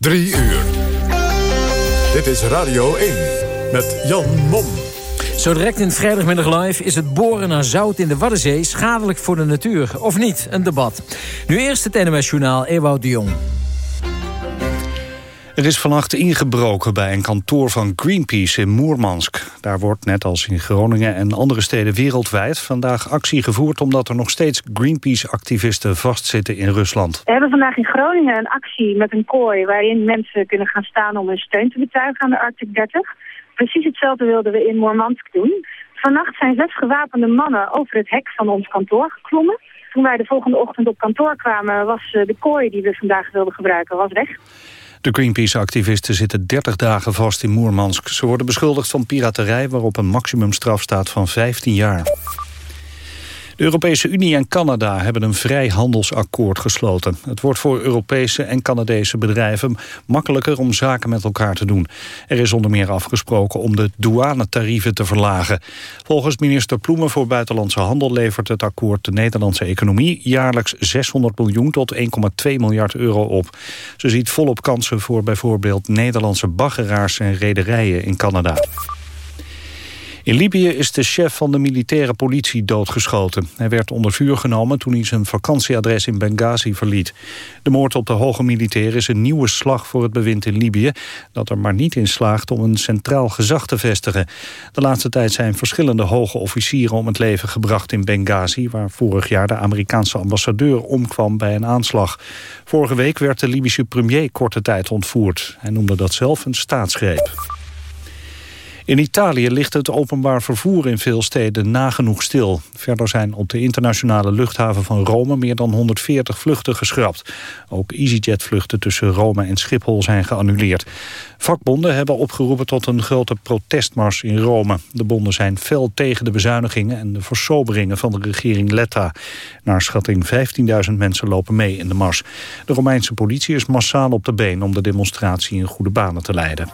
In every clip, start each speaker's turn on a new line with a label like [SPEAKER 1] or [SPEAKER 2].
[SPEAKER 1] Drie uur. Dit is Radio 1 met Jan Mom.
[SPEAKER 2] Zo direct in vrijdagmiddag live is het boren naar zout in de Waddenzee schadelijk voor de natuur. Of niet? Een debat. Nu eerst het NMS Journaal Ewout de Jong.
[SPEAKER 3] Er is vannacht ingebroken bij een kantoor van Greenpeace in Moermansk. Daar wordt, net als in Groningen en andere steden wereldwijd... vandaag actie gevoerd omdat er nog steeds Greenpeace-activisten vastzitten in Rusland.
[SPEAKER 4] We hebben vandaag in Groningen een actie met een kooi... waarin mensen kunnen gaan staan om hun steun te betuigen aan de Arctic 30. Precies hetzelfde wilden we in Moermansk doen. Vannacht zijn zes gewapende mannen over het hek van ons kantoor geklommen. Toen wij de volgende ochtend op kantoor kwamen... was eh, de kooi die we vandaag wilden gebruiken was weg.
[SPEAKER 3] De Greenpeace-activisten zitten 30 dagen vast in Moermansk. Ze worden beschuldigd van piraterij waarop een maximumstraf staat van 15 jaar. De Europese Unie en Canada hebben een vrijhandelsakkoord gesloten. Het wordt voor Europese en Canadese bedrijven makkelijker om zaken met elkaar te doen. Er is onder meer afgesproken om de douanetarieven te verlagen. Volgens minister Ploemen voor Buitenlandse Handel levert het akkoord de Nederlandse economie jaarlijks 600 miljoen tot 1,2 miljard euro op. Ze ziet volop kansen voor bijvoorbeeld Nederlandse baggeraars en rederijen in Canada. In Libië is de chef van de militaire politie doodgeschoten. Hij werd onder vuur genomen toen hij zijn vakantieadres in Benghazi verliet. De moord op de hoge militair is een nieuwe slag voor het bewind in Libië... dat er maar niet in slaagt om een centraal gezag te vestigen. De laatste tijd zijn verschillende hoge officieren om het leven gebracht in Benghazi... waar vorig jaar de Amerikaanse ambassadeur omkwam bij een aanslag. Vorige week werd de Libische premier korte tijd ontvoerd. Hij noemde dat zelf een staatsgreep. In Italië ligt het openbaar vervoer in veel steden nagenoeg stil. Verder zijn op de internationale luchthaven van Rome meer dan 140 vluchten geschrapt. Ook EasyJet-vluchten tussen Rome en Schiphol zijn geannuleerd. Vakbonden hebben opgeroepen tot een grote protestmars in Rome. De bonden zijn fel tegen de bezuinigingen en de versoberingen van de regering Letta. Naar schatting 15.000 mensen lopen mee in de mars. De Romeinse politie is massaal op de been om de demonstratie in goede banen te leiden.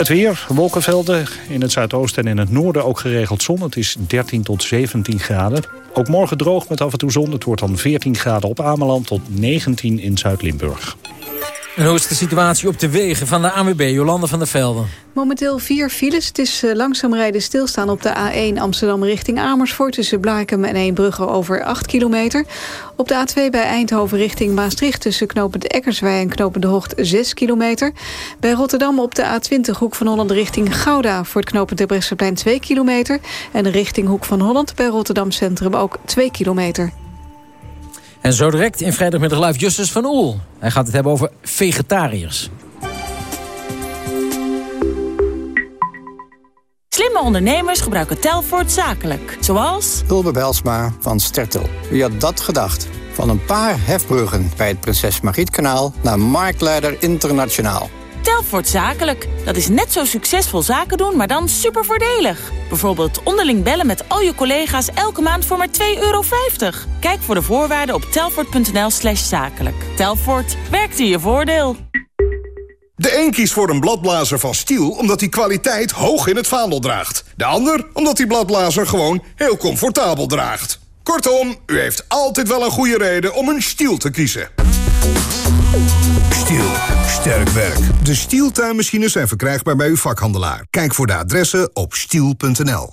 [SPEAKER 3] Het weer, wolkenvelden in het zuidoosten en in het noorden ook geregeld zon. Het is 13 tot 17 graden. Ook morgen droog met af en toe zon. Het wordt dan 14 graden op Ameland tot 19 in Zuid-Limburg.
[SPEAKER 2] En hoe is de situatie op de wegen van de ANWB, Jolande van der Velden?
[SPEAKER 5] Momenteel vier files. Het is uh, langzaam rijden stilstaan op de A1 Amsterdam richting Amersfoort... tussen Blaakem en Eembrugge over 8 kilometer. Op de A2 bij Eindhoven richting Maastricht... tussen knopend Eckerswij en knopend De Hocht 6 kilometer. Bij Rotterdam op de A20 Hoek van Holland richting Gouda... voor het knopend Bresseplein 2 kilometer. En richting Hoek van Holland bij Rotterdam Centrum ook 2 kilometer.
[SPEAKER 2] En zo direct in vrijdagmiddag live Justus van Oel. Hij gaat het hebben over vegetariërs.
[SPEAKER 6] Slimme ondernemers gebruiken Telfort zakelijk. Zoals...
[SPEAKER 7] Ulbe Belsma van Stertel. Wie had dat gedacht? Van een paar hefbruggen bij het Prinses Margrietkanaal... naar Marktleider Internationaal.
[SPEAKER 6] Telfort Zakelijk. Dat is net zo succesvol zaken doen, maar dan super voordelig. Bijvoorbeeld onderling bellen met al je collega's elke maand voor maar 2,50 euro. Kijk voor de voorwaarden op telfort.nl slash zakelijk. Telfort, werkt in je voordeel.
[SPEAKER 8] De een kiest voor een bladblazer van Stiel omdat hij kwaliteit hoog in het vaandel draagt. De ander omdat die bladblazer gewoon heel comfortabel draagt. Kortom, u heeft altijd wel een goede reden om een Stiel te kiezen. Stiel. Sterk werk. De Stiel tuinmachines zijn verkrijgbaar bij uw vakhandelaar. Kijk voor de adressen op stiel.nl.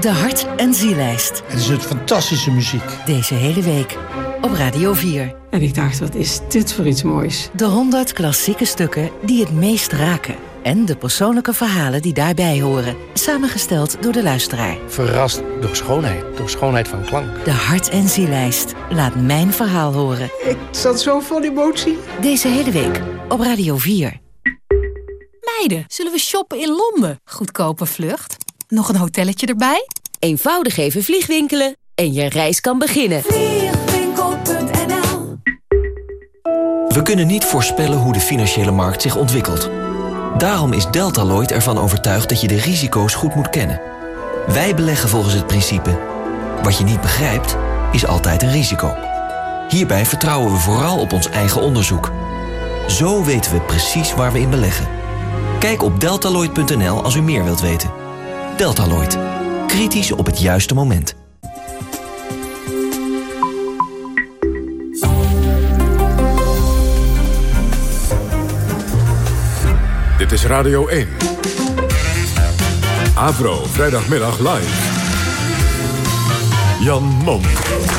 [SPEAKER 9] De Hart- en Zielijst.
[SPEAKER 10] Het is het fantastische muziek.
[SPEAKER 9] Deze hele week op Radio 4.
[SPEAKER 11] En ik dacht, wat is dit voor iets moois?
[SPEAKER 9] De 100 klassieke stukken die het meest raken. En de persoonlijke verhalen die daarbij horen. Samengesteld door de luisteraar.
[SPEAKER 10] Verrast door schoonheid. Door schoonheid van klank.
[SPEAKER 9] De Hart- en Zielijst. Laat mijn verhaal horen.
[SPEAKER 11] Ik zat zo vol emotie.
[SPEAKER 9] Deze hele week op Radio 4.
[SPEAKER 12] Meiden, zullen we shoppen in Londen? Goedkope vlucht. Nog een hotelletje erbij?
[SPEAKER 13] Eenvoudig even vliegwinkelen en je reis kan beginnen.
[SPEAKER 14] Vliegwinkel.nl We kunnen niet voorspellen hoe de financiële markt zich ontwikkelt. Daarom is Deltaloid ervan overtuigd dat je de risico's goed moet kennen. Wij beleggen volgens het principe... wat je niet begrijpt, is altijd een risico. Hierbij vertrouwen we vooral op ons eigen onderzoek. Zo weten we precies waar we in beleggen. Kijk op deltaloid.nl als u meer wilt weten. Deltaloid. Kritisch op het juiste moment.
[SPEAKER 1] Is Radio 1. Avro, vrijdagmiddag live. Jan Mom.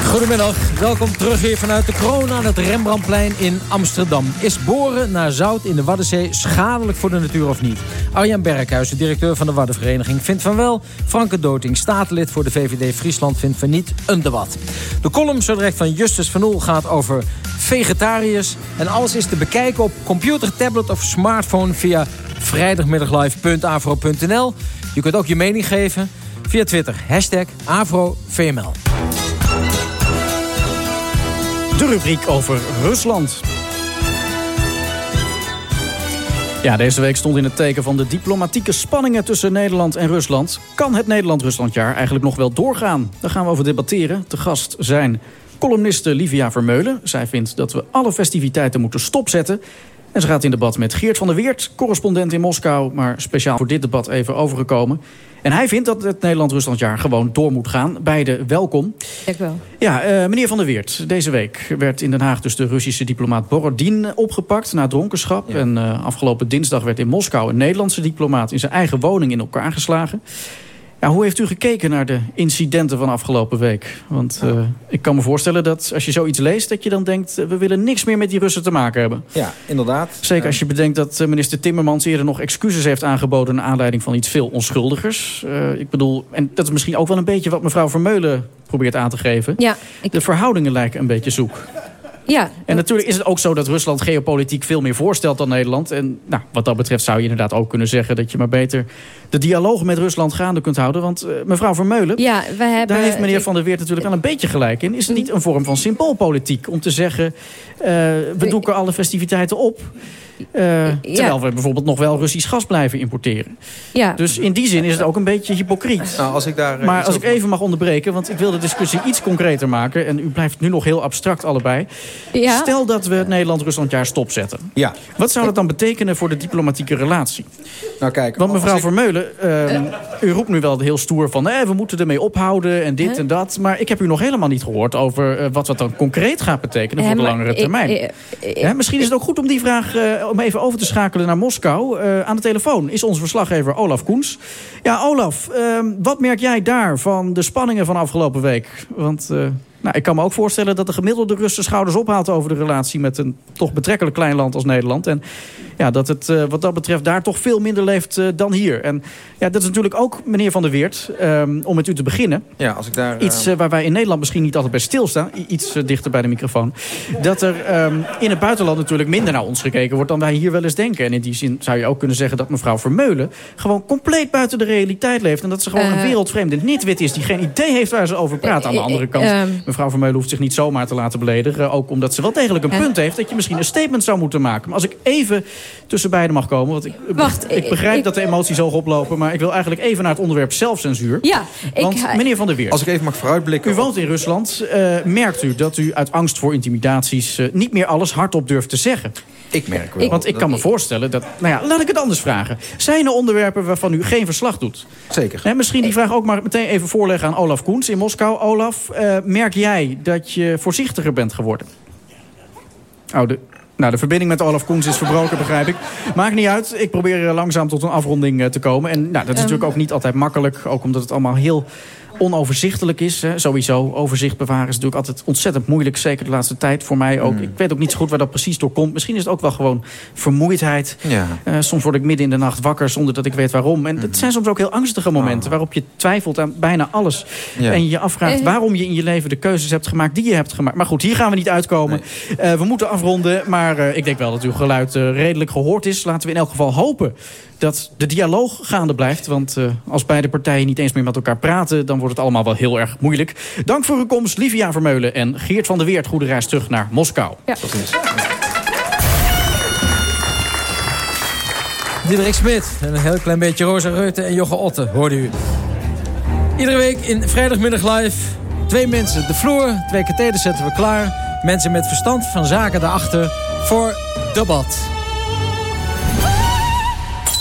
[SPEAKER 2] Goedemiddag, welkom terug hier vanuit de kroon aan het Rembrandtplein in Amsterdam. Is boren naar zout in de Waddenzee schadelijk voor de natuur of niet? Arjan Berkhuis, de directeur van de Waddenvereniging, vindt van wel. Franke Doting, statenlid voor de VVD Friesland, vindt van niet een debat. De column zo direct van Justus van Oel gaat over vegetariërs. En alles is te bekijken op computer, tablet of smartphone via vrijdagmiddaglive.avro.nl. Je kunt ook je mening geven via Twitter. Hashtag AfroVML.
[SPEAKER 15] De rubriek over Rusland. Ja, deze week stond in het teken van de diplomatieke spanningen tussen Nederland en Rusland. Kan het Nederland-Ruslandjaar eigenlijk nog wel doorgaan? Daar gaan we over debatteren. Te gast zijn columniste Livia Vermeulen. Zij vindt dat we alle festiviteiten moeten stopzetten. En ze gaat in debat met Geert van der Weert, correspondent in Moskou... maar speciaal voor dit debat even overgekomen. En hij vindt dat het Nederland-Ruslandjaar gewoon door moet gaan. Beide welkom.
[SPEAKER 16] Dank wel.
[SPEAKER 15] Ja, uh, meneer Van der Weert. Deze week werd in Den Haag dus de Russische diplomaat Borodin opgepakt... na dronkenschap. Ja. En uh, afgelopen dinsdag werd in Moskou een Nederlandse diplomaat... in zijn eigen woning in elkaar geslagen. Ja, hoe heeft u gekeken naar de incidenten van afgelopen week? Want uh, ik kan me voorstellen dat als je zoiets leest... dat je dan denkt, we willen niks meer met die Russen te maken hebben.
[SPEAKER 17] Ja, inderdaad.
[SPEAKER 15] Zeker als je bedenkt dat minister Timmermans eerder nog excuses heeft aangeboden... naar aanleiding van iets veel onschuldigers. Uh, ik bedoel, en dat is misschien ook wel een beetje wat mevrouw Vermeulen probeert aan te geven.
[SPEAKER 16] Ja,
[SPEAKER 15] ik... De verhoudingen lijken een beetje zoek.
[SPEAKER 16] Ja,
[SPEAKER 15] en natuurlijk is het ook zo dat Rusland geopolitiek veel meer voorstelt dan Nederland. En nou, wat dat betreft zou je inderdaad ook kunnen zeggen... dat je maar beter de dialoog met Rusland gaande kunt houden. Want uh, mevrouw Vermeulen,
[SPEAKER 16] ja, we hebben,
[SPEAKER 15] daar heeft meneer Van der Weert natuurlijk al een beetje gelijk in. Is het niet een vorm van symboolpolitiek om te zeggen... Uh, we doeken alle festiviteiten op... Uh, terwijl ja. we bijvoorbeeld nog wel Russisch gas blijven importeren.
[SPEAKER 16] Ja.
[SPEAKER 15] Dus in die zin is het ook een beetje hypocriet.
[SPEAKER 17] Nou, als ik daar,
[SPEAKER 15] maar als ik even mag onderbreken, want ik wil de discussie iets concreter maken... en u blijft nu nog heel abstract allebei.
[SPEAKER 16] Ja.
[SPEAKER 15] Stel dat we het Nederland-Ruslandjaar stopzetten.
[SPEAKER 17] Ja.
[SPEAKER 15] Wat zou dat dan betekenen voor de diplomatieke relatie?
[SPEAKER 17] Nou, kijk,
[SPEAKER 15] want mevrouw ik... Vermeulen, uh, u roept nu wel heel stoer van... Eh, we moeten ermee ophouden en dit huh? en dat. Maar ik heb u nog helemaal niet gehoord over uh, wat dat dan concreet gaat betekenen... voor de langere termijn. Ja, misschien is het ook goed om die vraag om even over te schakelen naar Moskou. Uh, aan de telefoon is onze verslaggever Olaf Koens. Ja, Olaf, uh, wat merk jij daar van de spanningen van afgelopen week? Want uh, nou, ik kan me ook voorstellen dat de gemiddelde Russen schouders ophaalt... over de relatie met een toch betrekkelijk klein land als Nederland. En ja, dat het uh, wat dat betreft daar toch veel minder leeft uh, dan hier. En ja, dat is natuurlijk ook, meneer Van der Weert, um, om met u te beginnen.
[SPEAKER 17] Ja, als ik daar...
[SPEAKER 15] Iets uh, waar wij in Nederland misschien niet altijd bij stilstaan. Iets dichter bij de microfoon. Dat er um, in het buitenland natuurlijk minder naar ons gekeken wordt... dan wij hier wel eens denken. En in die zin zou je ook kunnen zeggen dat mevrouw Vermeulen... gewoon compleet buiten de realiteit leeft. En dat ze gewoon een wereldvreemde nitwit is... die geen idee heeft waar ze over praat. Aan de andere kant,
[SPEAKER 16] um,
[SPEAKER 15] mevrouw Vermeulen hoeft zich niet zomaar te laten beledigen. Ook omdat ze wel degelijk een punt heeft... dat je misschien een statement zou moeten maken. Maar als ik even tussen beiden mag komen. Want ik,
[SPEAKER 16] Wacht,
[SPEAKER 15] ik begrijp ik, dat de emoties hoog oplopen. Maar ik wil eigenlijk even naar het onderwerp zelfcensuur.
[SPEAKER 16] Ja,
[SPEAKER 15] want
[SPEAKER 16] ik,
[SPEAKER 15] meneer Van der Weert.
[SPEAKER 17] Als ik even mag vooruitblikken.
[SPEAKER 15] U woont in Rusland. Uh, merkt u dat u uit angst voor intimidaties... Uh, niet meer alles hardop durft te zeggen?
[SPEAKER 17] Ik merk wel.
[SPEAKER 15] Want ik kan me voorstellen dat... Nou ja, laat ik het anders vragen. Zijn er onderwerpen waarvan u geen verslag doet?
[SPEAKER 17] Zeker.
[SPEAKER 15] Hè, misschien die vraag ook maar meteen even voorleggen aan Olaf Koens in Moskou. Olaf, uh, merk jij dat je voorzichtiger bent geworden? Oh, de, nou, de verbinding met Olaf Koens is verbroken, begrijp ik. Maakt niet uit. Ik probeer langzaam tot een afronding uh, te komen. En nou, dat is um. natuurlijk ook niet altijd makkelijk. Ook omdat het allemaal heel onoverzichtelijk is. Hè. Sowieso, overzicht bewaren is natuurlijk altijd ontzettend moeilijk. Zeker de laatste tijd voor mij ook. Mm. Ik weet ook niet zo goed waar dat precies door komt. Misschien is het ook wel gewoon vermoeidheid.
[SPEAKER 17] Ja.
[SPEAKER 15] Uh, soms word ik midden in de nacht wakker zonder dat ik weet waarom. En mm. het zijn soms ook heel angstige momenten... Oh. waarop je twijfelt aan bijna alles. Ja. En je je afvraagt waarom je in je leven de keuzes hebt gemaakt... die je hebt gemaakt. Maar goed, hier gaan we niet uitkomen. Nee. Uh, we moeten afronden, maar uh, ik denk wel dat uw geluid redelijk gehoord is. Laten we in elk geval hopen dat de dialoog gaande blijft. Want uh, als beide partijen niet eens meer met elkaar praten... dan wordt het allemaal wel heel erg moeilijk. Dank voor uw komst, Livia Vermeulen en Geert van der Weert. Goede reis terug naar Moskou.
[SPEAKER 16] Ja.
[SPEAKER 17] Tot ziens.
[SPEAKER 2] Diederik Smit en een heel klein beetje Rosa Reuten en Jocke Otte, hoorde u. Iedere week in Vrijdagmiddag Live... twee mensen de vloer, twee katheders zetten we klaar. Mensen met verstand van zaken daarachter voor debat.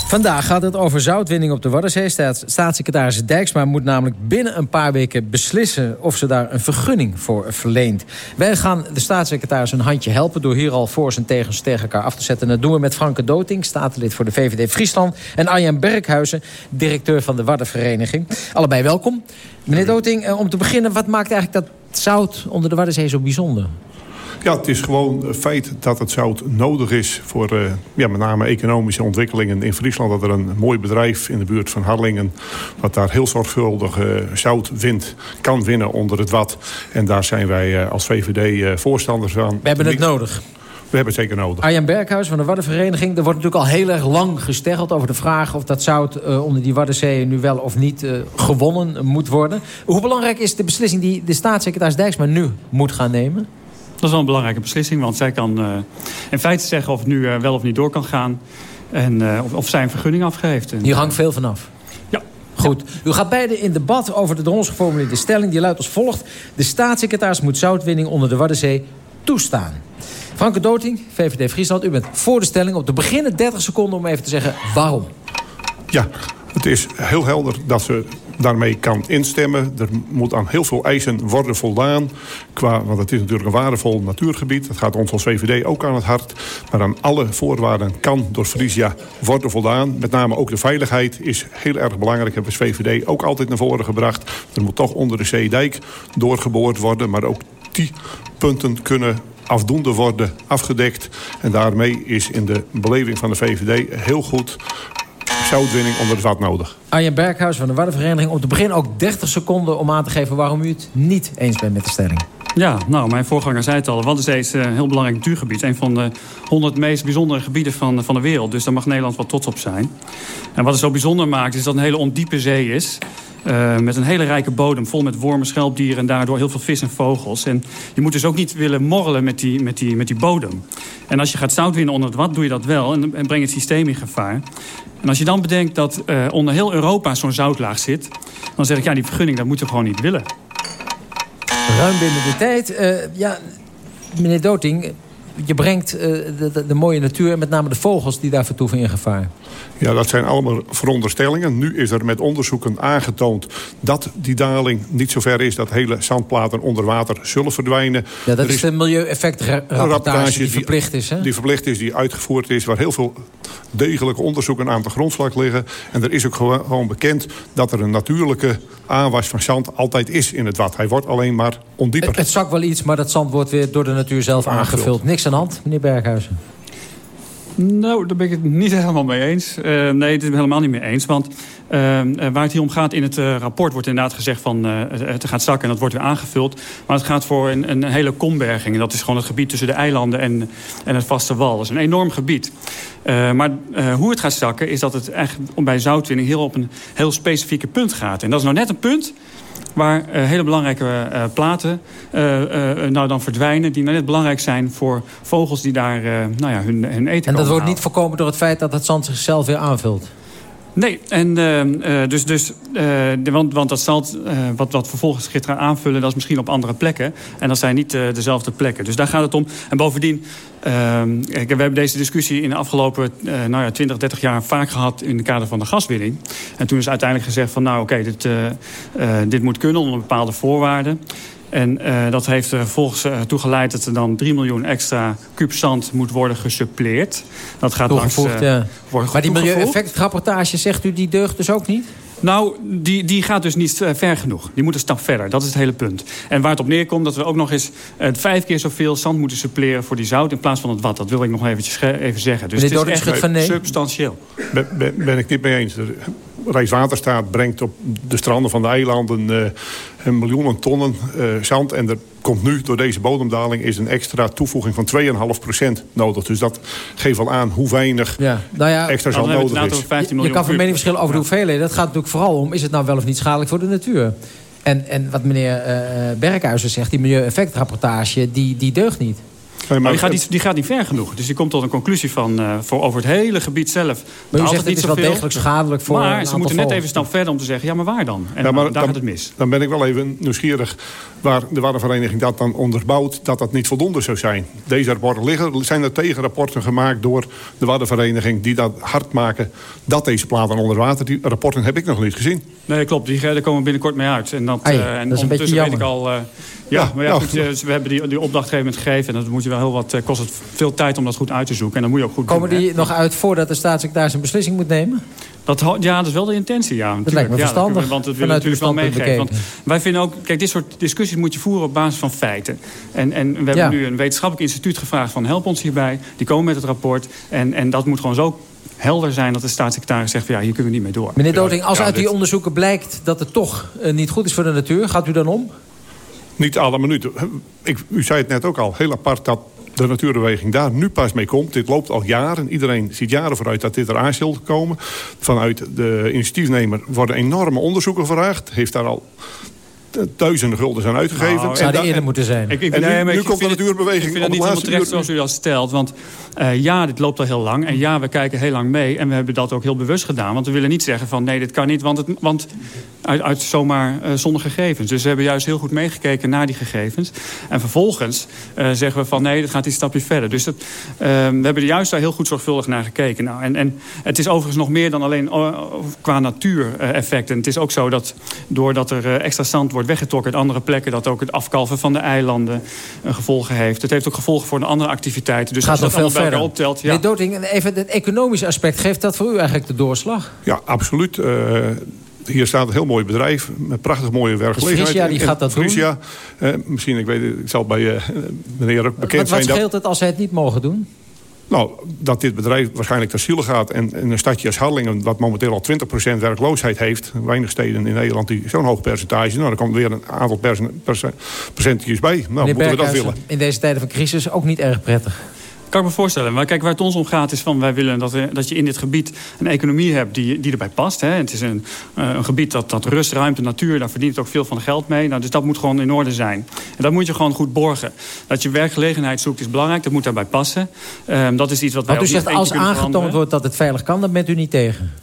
[SPEAKER 2] Vandaag gaat het over zoutwinning op de Waddenzee. Staatssecretaris Dijksma moet namelijk binnen een paar weken beslissen... of ze daar een vergunning voor verleent. Wij gaan de staatssecretaris een handje helpen... door hier al voor en tegens tegen elkaar af te zetten. dat doen we met Franke Doting, statenlid voor de VVD Friesland... en Arjen Berghuizen, directeur van de Waddenvereniging. Allebei welkom. Meneer Doting, eh, om te beginnen, wat maakt eigenlijk dat zout onder de Waddenzee zo bijzonder?
[SPEAKER 16] Ja, het is gewoon een feit dat het zout nodig is voor uh, ja, met name economische ontwikkelingen in Friesland. Dat er een mooi bedrijf in de buurt van Harlingen, wat daar heel zorgvuldig uh, zout wint, kan winnen onder het wat. En daar zijn wij uh, als VVD voorstanders van.
[SPEAKER 2] We hebben het nodig.
[SPEAKER 16] We hebben het zeker nodig.
[SPEAKER 2] Arjan Berghuis van de Waddenvereniging. Er wordt natuurlijk al heel erg lang gesteggeld over de vraag... of dat zout onder die Waddenzee nu wel of niet gewonnen moet worden. Hoe belangrijk is de beslissing die de staatssecretaris Dijksma nu moet gaan nemen?
[SPEAKER 18] Dat is wel een belangrijke beslissing, want zij kan uh, in feite zeggen of het nu uh, wel of niet door kan gaan. En uh, of, of zij een vergunning afgeeft. En,
[SPEAKER 2] Hier hangt veel vanaf.
[SPEAKER 18] Ja.
[SPEAKER 2] Goed. U gaat beide in debat over de door ons geformuleerde stelling. Die luidt als volgt. De staatssecretaris moet zoutwinning onder de Waddenzee toestaan. Franke Doting, VVD Friesland. U bent voor de stelling. Op de beginnen 30 seconden om even te zeggen waarom.
[SPEAKER 16] Ja, het is heel helder dat ze daarmee kan instemmen. Er moet aan heel veel eisen worden voldaan. Qua, want het is natuurlijk een waardevol natuurgebied. Dat gaat ons als VVD ook aan het hart. Maar aan alle voorwaarden kan door Frisia worden voldaan. Met name ook de veiligheid is heel erg belangrijk. Hebben we als VVD ook altijd naar voren gebracht. Er moet toch onder de zeedijk doorgeboord worden. Maar ook die punten kunnen afdoende worden afgedekt. En daarmee is in de beleving van de VVD heel goed zoutwinning onder het vat nodig.
[SPEAKER 2] Arjen Berghuis van de Waddenvereniging. Om te beginnen ook 30 seconden om aan te geven waarom u het niet eens bent met de stelling.
[SPEAKER 18] Ja, nou, mijn voorganger zei het al. Waddenzee is een heel belangrijk natuurgebied. Een van de 100 meest bijzondere gebieden van, van de wereld. Dus daar mag Nederland wel trots op zijn. En wat het zo bijzonder maakt, is dat het een hele ondiepe zee is. Uh, met een hele rijke bodem, vol met wormen, schelpdieren... en daardoor heel veel vis en vogels. En je moet dus ook niet willen morrelen met die, met die, met die bodem. En als je gaat zout winnen onder het wat, doe je dat wel... en, en breng het systeem in gevaar. En als je dan bedenkt dat onder heel Europa zo'n zoutlaag zit... dan zeg ik, ja, die vergunning, dat moeten we gewoon niet willen.
[SPEAKER 2] Ruim binnen de tijd. Uh, ja, meneer Doting, je brengt de, de, de, mooie natuur... en met name de vogels die daar vertoeven in gevaar.
[SPEAKER 16] Ja, dat zijn allemaal veronderstellingen. Nu is er met onderzoeken aangetoond dat die daling niet zo ver is... dat hele zandplaten onder water zullen verdwijnen.
[SPEAKER 2] Ja, dat is de milieueffectrapportage die verplicht is, hè?
[SPEAKER 16] Die verplicht is, die uitgevoerd is... waar heel veel degelijke onderzoeken aan de grondslag liggen. En er is ook gewoon bekend dat er een natuurlijke aanwas van zand altijd is in het wat. Hij wordt alleen maar ondieper.
[SPEAKER 2] Het, het zakt wel iets, maar dat zand wordt weer door de natuur zelf aangevuld. aangevuld. Niks aan de hand, meneer Berghuizen.
[SPEAKER 18] Nou, daar ben ik het niet helemaal mee eens. Uh, nee, het is helemaal niet mee eens. Want uh, waar het hier om gaat in het rapport wordt inderdaad gezegd van het gaat zakken en dat wordt weer aangevuld. Maar het gaat voor een, een, hele komberging. En dat is gewoon het gebied tussen de eilanden en, en het vaste wal. Dat is een enorm gebied. maar hoe het gaat zakken is dat het echt bij zoutwinning heel op een heel specifieke punt gaat. En dat is nou net een punt waar uh, hele belangrijke uh, platen uh, nou dan verdwijnen... die nou net belangrijk zijn voor vogels die daar nou ja, hun, hun eten
[SPEAKER 2] En dat wordt
[SPEAKER 18] halen.
[SPEAKER 2] niet voorkomen door het feit dat het zand zichzelf weer aanvult?
[SPEAKER 18] Nee, en, uh, dus, dus, uh, de, want, want dat uh, wat, wat vervolgens gaat aanvullen... dat is misschien op andere plekken. En dat zijn niet dezelfde plekken. Dus daar gaat het om. En bovendien, ehm, we hebben deze discussie in de afgelopen nou ja, 20, 30 jaar vaak gehad... in het kader van de gaswinning. En toen is uiteindelijk gezegd van... nou oké, dit, dit moet kunnen onder bepaalde voorwaarden. En uh, dat heeft er vervolgens uh, toe geleid dat er dan 3 miljoen extra kuub zand moet worden gesuppleerd. Dat gaat langs, uh,
[SPEAKER 2] ja. worden Maar die milieueffectrapportage, zegt u, die deugt dus ook niet?
[SPEAKER 18] Nou, die, die gaat dus niet ver genoeg. Die moet een stap verder. Dat is het hele punt. En waar het op neerkomt dat we ook nog eens vijf keer zoveel zand moeten suppleren voor die zout in plaats van het wat. Dat wil ik nog eventjes even zeggen. Dus het is echt
[SPEAKER 2] van nee.
[SPEAKER 18] substantieel.
[SPEAKER 16] Ben, ben, ben ik niet mee eens. Rijkswaterstaat brengt op de stranden van de eilanden uh, een miljoenen tonnen uh, zand. En er komt nu door deze bodemdaling is een extra toevoeging van 2,5% nodig. Dus dat geeft al aan hoe weinig
[SPEAKER 2] ja. Nou ja,
[SPEAKER 16] extra zand nodig is.
[SPEAKER 2] Je, je kan van mening verschillen over de hoeveelheden. Dat gaat natuurlijk vooral om, is het nou wel of niet schadelijk voor de natuur? En, en wat meneer uh, Berghuizen zegt, die milieueffectrapportage, die, die deugt niet.
[SPEAKER 18] Maar die, gaat niet, die gaat niet ver genoeg. Dus die komt tot een conclusie van uh, voor over het hele gebied zelf.
[SPEAKER 2] Maar u zegt het is wel degelijk schadelijk voor
[SPEAKER 18] Maar ze moeten net even een stap verder om te zeggen, ja maar waar dan? En
[SPEAKER 16] ja, maar
[SPEAKER 18] daar
[SPEAKER 16] dan,
[SPEAKER 18] gaat het mis.
[SPEAKER 16] Dan ben ik wel even nieuwsgierig waar de Waddenvereniging dat dan onderbouwt... dat dat niet voldoende zou zijn. Deze rapporten liggen. Zijn er tegenrapporten gemaakt door de Waddenvereniging... die dat hard maken dat deze platen onder water... die rapporten heb ik nog niet gezien.
[SPEAKER 18] Nee, klopt. Die, daar komen binnenkort mee uit. En dat,
[SPEAKER 2] Ai,
[SPEAKER 18] uh, en
[SPEAKER 2] dat is een beetje
[SPEAKER 18] weet ik al... Uh, ja, ja, maar ja,
[SPEAKER 16] nou,
[SPEAKER 18] goed, uh, we hebben die, die opdrachtgeving gegeven. En dat moet je wel heel wat, kost het veel tijd om dat goed uit te zoeken. En dan moet je ook goed
[SPEAKER 2] Komen
[SPEAKER 18] doen,
[SPEAKER 2] die
[SPEAKER 18] hè?
[SPEAKER 2] nog uit voordat de staatssecretaris een beslissing moet nemen?
[SPEAKER 18] Dat, ja, dat is wel de intentie, ja.
[SPEAKER 2] Dat lijkt me
[SPEAKER 18] ja,
[SPEAKER 2] verstandig.
[SPEAKER 18] Want dat willen we natuurlijk wel meegeven. Want wij vinden ook, kijk, dit soort discussies moet je voeren op basis van feiten. En, en we hebben
[SPEAKER 2] Ja.
[SPEAKER 18] nu een wetenschappelijk instituut gevraagd van help ons hierbij. Die komen met het rapport. En, en dat moet gewoon zo helder zijn dat de staatssecretaris zegt... Van, ja, hier kunnen we niet mee door.
[SPEAKER 2] Meneer Doting, als
[SPEAKER 16] ja,
[SPEAKER 2] uit die onderzoeken blijkt dat het toch eh, niet goed is voor de natuur... gaat u dan om?
[SPEAKER 16] Niet alle minuten. Ik, u zei het net ook al, heel apart dat de natuurbeweging daar nu pas mee komt. Dit loopt al jaren. Iedereen ziet jaren vooruit dat dit eraan zal komen. Vanuit de initiatiefnemer worden enorme onderzoeken gevraagd. Heeft daar al duizenden gulden aan uitgegeven.
[SPEAKER 18] Nou,
[SPEAKER 2] Het zou
[SPEAKER 16] En
[SPEAKER 2] er eerder moeten zijn.
[SPEAKER 18] Ik, ik,
[SPEAKER 16] En nu-
[SPEAKER 18] nee,
[SPEAKER 16] nu komt de natuurbeweging
[SPEAKER 18] Ik vind
[SPEAKER 16] de
[SPEAKER 18] niet helemaal terecht zoals u dat stelt. Want eh, ja, dit loopt al heel lang. En ja, we kijken heel lang mee. En we hebben dat ook heel bewust gedaan. Want we willen niet zeggen van nee, dit kan niet. Want, het, want uit, uit zomaar eh, zonder gegevens. Dus we hebben juist heel goed meegekeken naar die gegevens. En vervolgens eh, zeggen we van nee, dat gaat een stapje verder. Dus dat, we hebben er juist daar heel goed zorgvuldig naar gekeken. Nou, en, en het is overigens nog meer dan alleen qua natuureffecten. Het is ook zo dat doordat er extra zand wordt weggetrokken uit andere plekken... dat ook het afkalven van de eilanden eh, gevolgen heeft. Het heeft ook gevolgen voor de andere activiteiten. Dus
[SPEAKER 2] gaat
[SPEAKER 18] als je dat
[SPEAKER 2] veel
[SPEAKER 18] allemaal bij
[SPEAKER 2] verder.
[SPEAKER 18] elkaar optelt... Ja.
[SPEAKER 2] Meneer Doting, even het economische aspect. Geeft dat voor u eigenlijk de doorslag?
[SPEAKER 16] Ja, absoluut. Eh, hier staat een heel mooi bedrijf met prachtig mooie werkgelegenheid.
[SPEAKER 2] Frisia, die gaat dat doen?
[SPEAKER 16] Frisia, eh, misschien, ik weet het, ik zal bij eh, meneer ook bekend
[SPEAKER 2] Wat, wat
[SPEAKER 16] zijn... dat,
[SPEAKER 2] scheelt het als zij het niet mogen doen?
[SPEAKER 16] Nou, dat dit bedrijf waarschijnlijk ter ziele gaat... en, en een stadje als Harlingen, wat momenteel al 20% werkloosheid heeft... weinig steden in Nederland die zo'n hoog percentage... nou, dan komt weer een aantal percent, percent, percentages bij. Nou,
[SPEAKER 2] Meneer
[SPEAKER 16] moeten we dat willen?
[SPEAKER 2] in deze tijden van crisis ook niet erg prettig.
[SPEAKER 18] Kan ik me voorstellen. Maar kijk, waar het ons om gaat is van... wij willen dat, dat je in dit gebied een economie hebt die, die erbij past. Hè. Het is een, eh, een gebied dat, dat rust, ruimte, natuur... daar verdient het ook veel van geld mee. Nou, dus dat moet gewoon in orde zijn. En dat moet je gewoon goed borgen. Dat je werkgelegenheid zoekt is belangrijk. Dat moet daarbij passen. Ehm, dat is iets wat wij
[SPEAKER 2] Want u zegt, als aangetoond wordt dat het veilig kan... dan bent u niet tegen.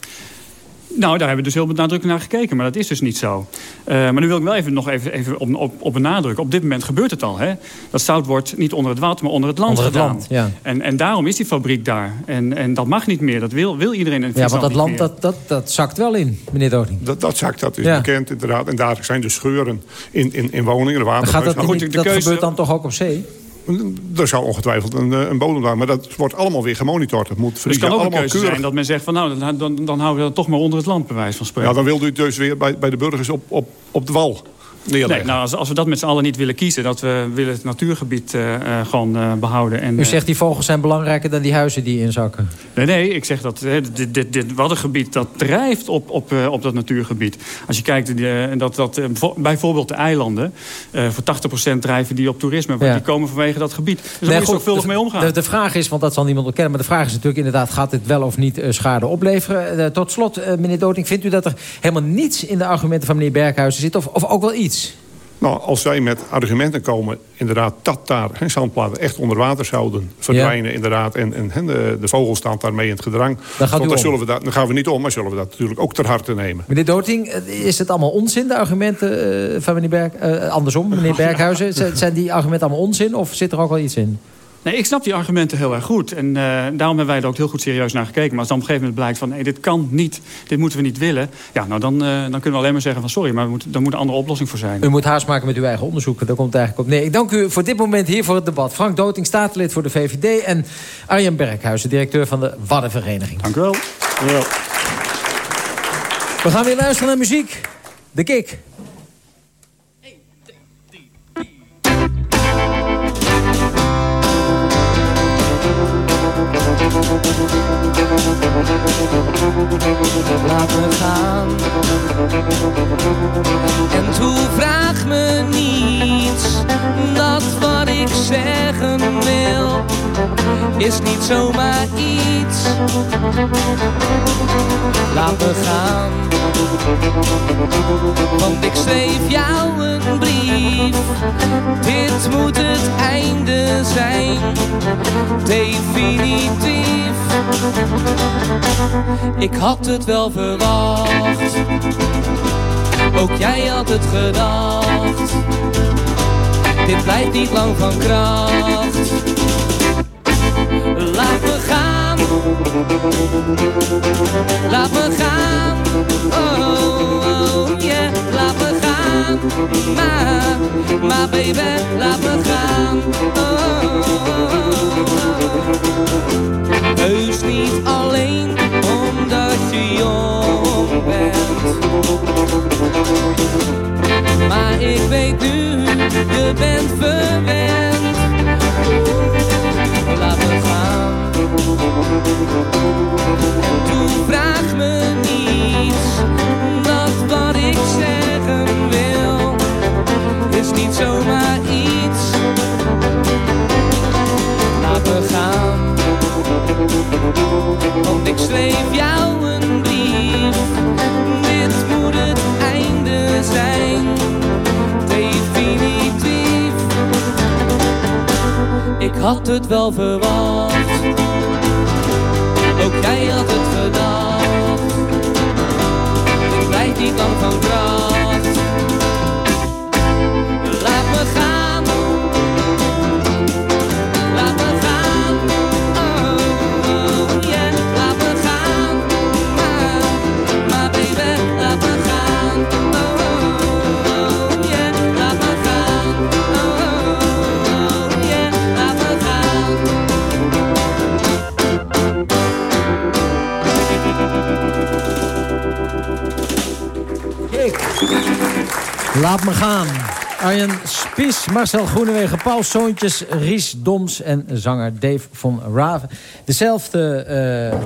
[SPEAKER 18] Nou, daar hebben we dus heel nadrukkelijk naar gekeken. Maar dat is dus niet zo. Eh, maar nu wil ik wel even nog even, even op, op, op benadrukken. Op dit moment gebeurt het al. Hè? Dat zout wordt niet onder het water, maar onder het land
[SPEAKER 2] Onder het
[SPEAKER 18] gedaan.
[SPEAKER 2] land, ja.
[SPEAKER 18] En, en daarom is die fabriek daar. En, en dat mag niet meer. Dat wil, wil iedereen in
[SPEAKER 2] Ja, want dat land
[SPEAKER 18] meer.
[SPEAKER 2] dat, dat, dat zakt wel in, meneer Doting.
[SPEAKER 16] Dat, dat zakt, dat is
[SPEAKER 2] Ja.
[SPEAKER 16] bekend inderdaad. En daar zijn de scheuren in, in, in woningen, de
[SPEAKER 2] gaat dat,
[SPEAKER 16] Maar goed,
[SPEAKER 2] niet-
[SPEAKER 16] de
[SPEAKER 2] dat
[SPEAKER 16] keuze-
[SPEAKER 2] gebeurt dan toch ook op zee?
[SPEAKER 16] Er zou ongetwijfeld een, eh, een bodem daar. Maar dat wordt allemaal weer gemonitord. Het moet
[SPEAKER 18] Dus kan ook een
[SPEAKER 16] allemaal
[SPEAKER 18] keuze
[SPEAKER 16] keurig.
[SPEAKER 18] zijn dat men zegt van nou, dan, dan, dan houden we dat toch maar onder het land, bij wijze van spreken.
[SPEAKER 16] Ja, dan wilde u het dus weer bij, bij de burgers op, op, op de wal
[SPEAKER 18] Nee, nou, als, als we dat met z'n allen niet willen kiezen... dat we willen het natuurgebied eh, eh, gewoon eh, behouden. En,
[SPEAKER 2] U zegt die vogels zijn belangrijker dan die huizen die inzakken.
[SPEAKER 18] Nee, nee, ik zeg dat dit, dit, dit waddengebied dat drijft op, op, eh, op dat natuurgebied. Als je kijkt, eh, dat, dat, vo- bijvoorbeeld de eilanden... eh, voor 80% drijven die op toerisme. Want
[SPEAKER 2] Ja.
[SPEAKER 18] die komen vanwege dat gebied. Dus daar
[SPEAKER 2] Nee,
[SPEAKER 18] moet je zorgvuldig
[SPEAKER 2] de,
[SPEAKER 18] mee omgaan.
[SPEAKER 2] De, de vraag is, want dat zal niemand ontkennen... maar de vraag is natuurlijk inderdaad... gaat dit wel of niet schade opleveren? Tot slot, meneer Doting, vindt u dat er helemaal niets... in de argumenten van meneer Berghuizen zit? Of, of ook wel iets?
[SPEAKER 16] Nou, als zij met argumenten komen, inderdaad, dat daar zandplaten echt onder water zouden verdwijnen, inderdaad. En, en de, de vogel staat daarmee in het gedrang.
[SPEAKER 2] Dan gaat u
[SPEAKER 16] Want dan, zullen we dat, dan gaan we niet om, maar zullen we dat natuurlijk ook ter harte nemen.
[SPEAKER 2] Meneer Doting, eh, is het allemaal onzin, de argumenten eh, van meneer Berg... eh, andersom, meneer Berghuizen? zijn die argumenten allemaal onzin of zit er ook wel iets in?
[SPEAKER 18] Nee, ik snap die argumenten heel erg goed. En eh, daarom hebben wij er ook heel goed serieus naar gekeken. Maar als dan op een gegeven moment blijkt van... nee, dit kan niet, dit moeten we niet willen... ja, nou dan, eh, dan kunnen we alleen maar zeggen van... sorry, maar daar moet een andere oplossing voor zijn.
[SPEAKER 2] U moet haast maken met uw eigen onderzoeken. Daar komt het eigenlijk op. Nee, ik dank u voor dit moment hier voor het debat. Frank Doting, staatslid voor de VVD... en Arjen Berghuizen, directeur van de Waddenvereniging.
[SPEAKER 18] Dank u wel.
[SPEAKER 2] We gaan weer luisteren naar muziek. De Kick.
[SPEAKER 19] Laat me gaan. En toe vraag me niets. Dat wat ik zeggen wil, is niet zomaar iets. Laat me gaan, want ik schreef jou een brief. Dit moet het einde zijn, definitief. Ik had het wel verwacht, ook jij had het gedacht. Dit blijft niet lang van kracht. Laat me gaan. Laat me gaan. Oh, oh yeah. Laat me gaan. Maar, maar baby, laat me gaan. Oh, oh. Heus niet alleen omdat je jong bent. Maar ik weet nu, je bent verwend. Laat me gaan. Had het wel verwacht. Jij had het gedacht. Ik blijf niet lang van kracht. Laat me gaan.
[SPEAKER 2] Arjen Spies, Marcel Groenewegen, Paul Soontjes, Ries Doms en zanger Dave von Raven. Dezelfde eh,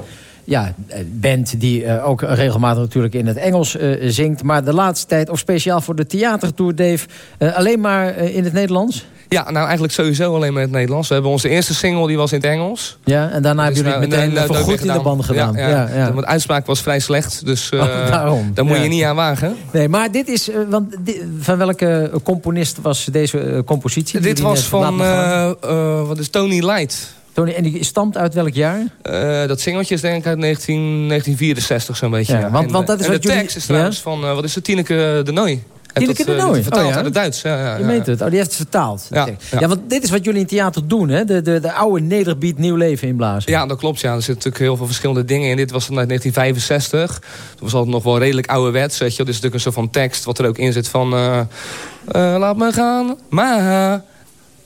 [SPEAKER 2] ja, band die eh, ook regelmatig natuurlijk in het Engels eh, zingt. Maar de laatste tijd, of speciaal voor de theatertour, Dave, alleen maar in het Nederlands?
[SPEAKER 17] Ja, nou eigenlijk sowieso alleen maar in het Nederlands. We hebben onze eerste single, die was in het Engels.
[SPEAKER 2] Ja, en daarna hebben jullie
[SPEAKER 17] nou,
[SPEAKER 2] meteen even
[SPEAKER 17] nee,
[SPEAKER 2] goed in de band gedaan.
[SPEAKER 17] Ja, ja.
[SPEAKER 2] ja.
[SPEAKER 17] Want de uitspraak was vrij slecht, dus eh
[SPEAKER 2] Oh, daarom.
[SPEAKER 17] daar moet je niet aan wagen.
[SPEAKER 2] Nee, maar dit is... eh, want van welke eh, componist was deze eh, compositie?
[SPEAKER 17] Dit was van, eh, eh, wat is Tony Light.
[SPEAKER 2] Tony, en die stamt uit welk jaar?
[SPEAKER 17] Eh, dat singeltje is denk ik uit 19, 1964 zo'n beetje.
[SPEAKER 2] Ja, want-
[SPEAKER 17] En,
[SPEAKER 2] want dat
[SPEAKER 17] eh,
[SPEAKER 2] is
[SPEAKER 17] en
[SPEAKER 2] wat
[SPEAKER 17] de
[SPEAKER 2] jullie-
[SPEAKER 17] tekst is trouwens
[SPEAKER 2] Ja?
[SPEAKER 17] van, eh, wat is het, Tineke de Nooi.
[SPEAKER 2] Tineke de Nooi?
[SPEAKER 17] Vertaald
[SPEAKER 2] Oh, ja?
[SPEAKER 17] uit het Duits. Ja, ja,
[SPEAKER 2] Je meent het. Oh, die heeft het vertaald.
[SPEAKER 17] Ja,
[SPEAKER 2] Ja,
[SPEAKER 17] ja.
[SPEAKER 2] want dit is wat jullie in theater doen, hè? De, de, de oude nederbeat nieuw leven inblazen.
[SPEAKER 17] Ja, dat klopt. Ja. Er zitten natuurlijk heel veel verschillende dingen in. Dit was dan uit 1965. Dat was altijd nog wel redelijk ouderwets. Weet je. Dit is natuurlijk een soort van tekst wat er ook in zit van... eh, eh, laat me gaan, maar...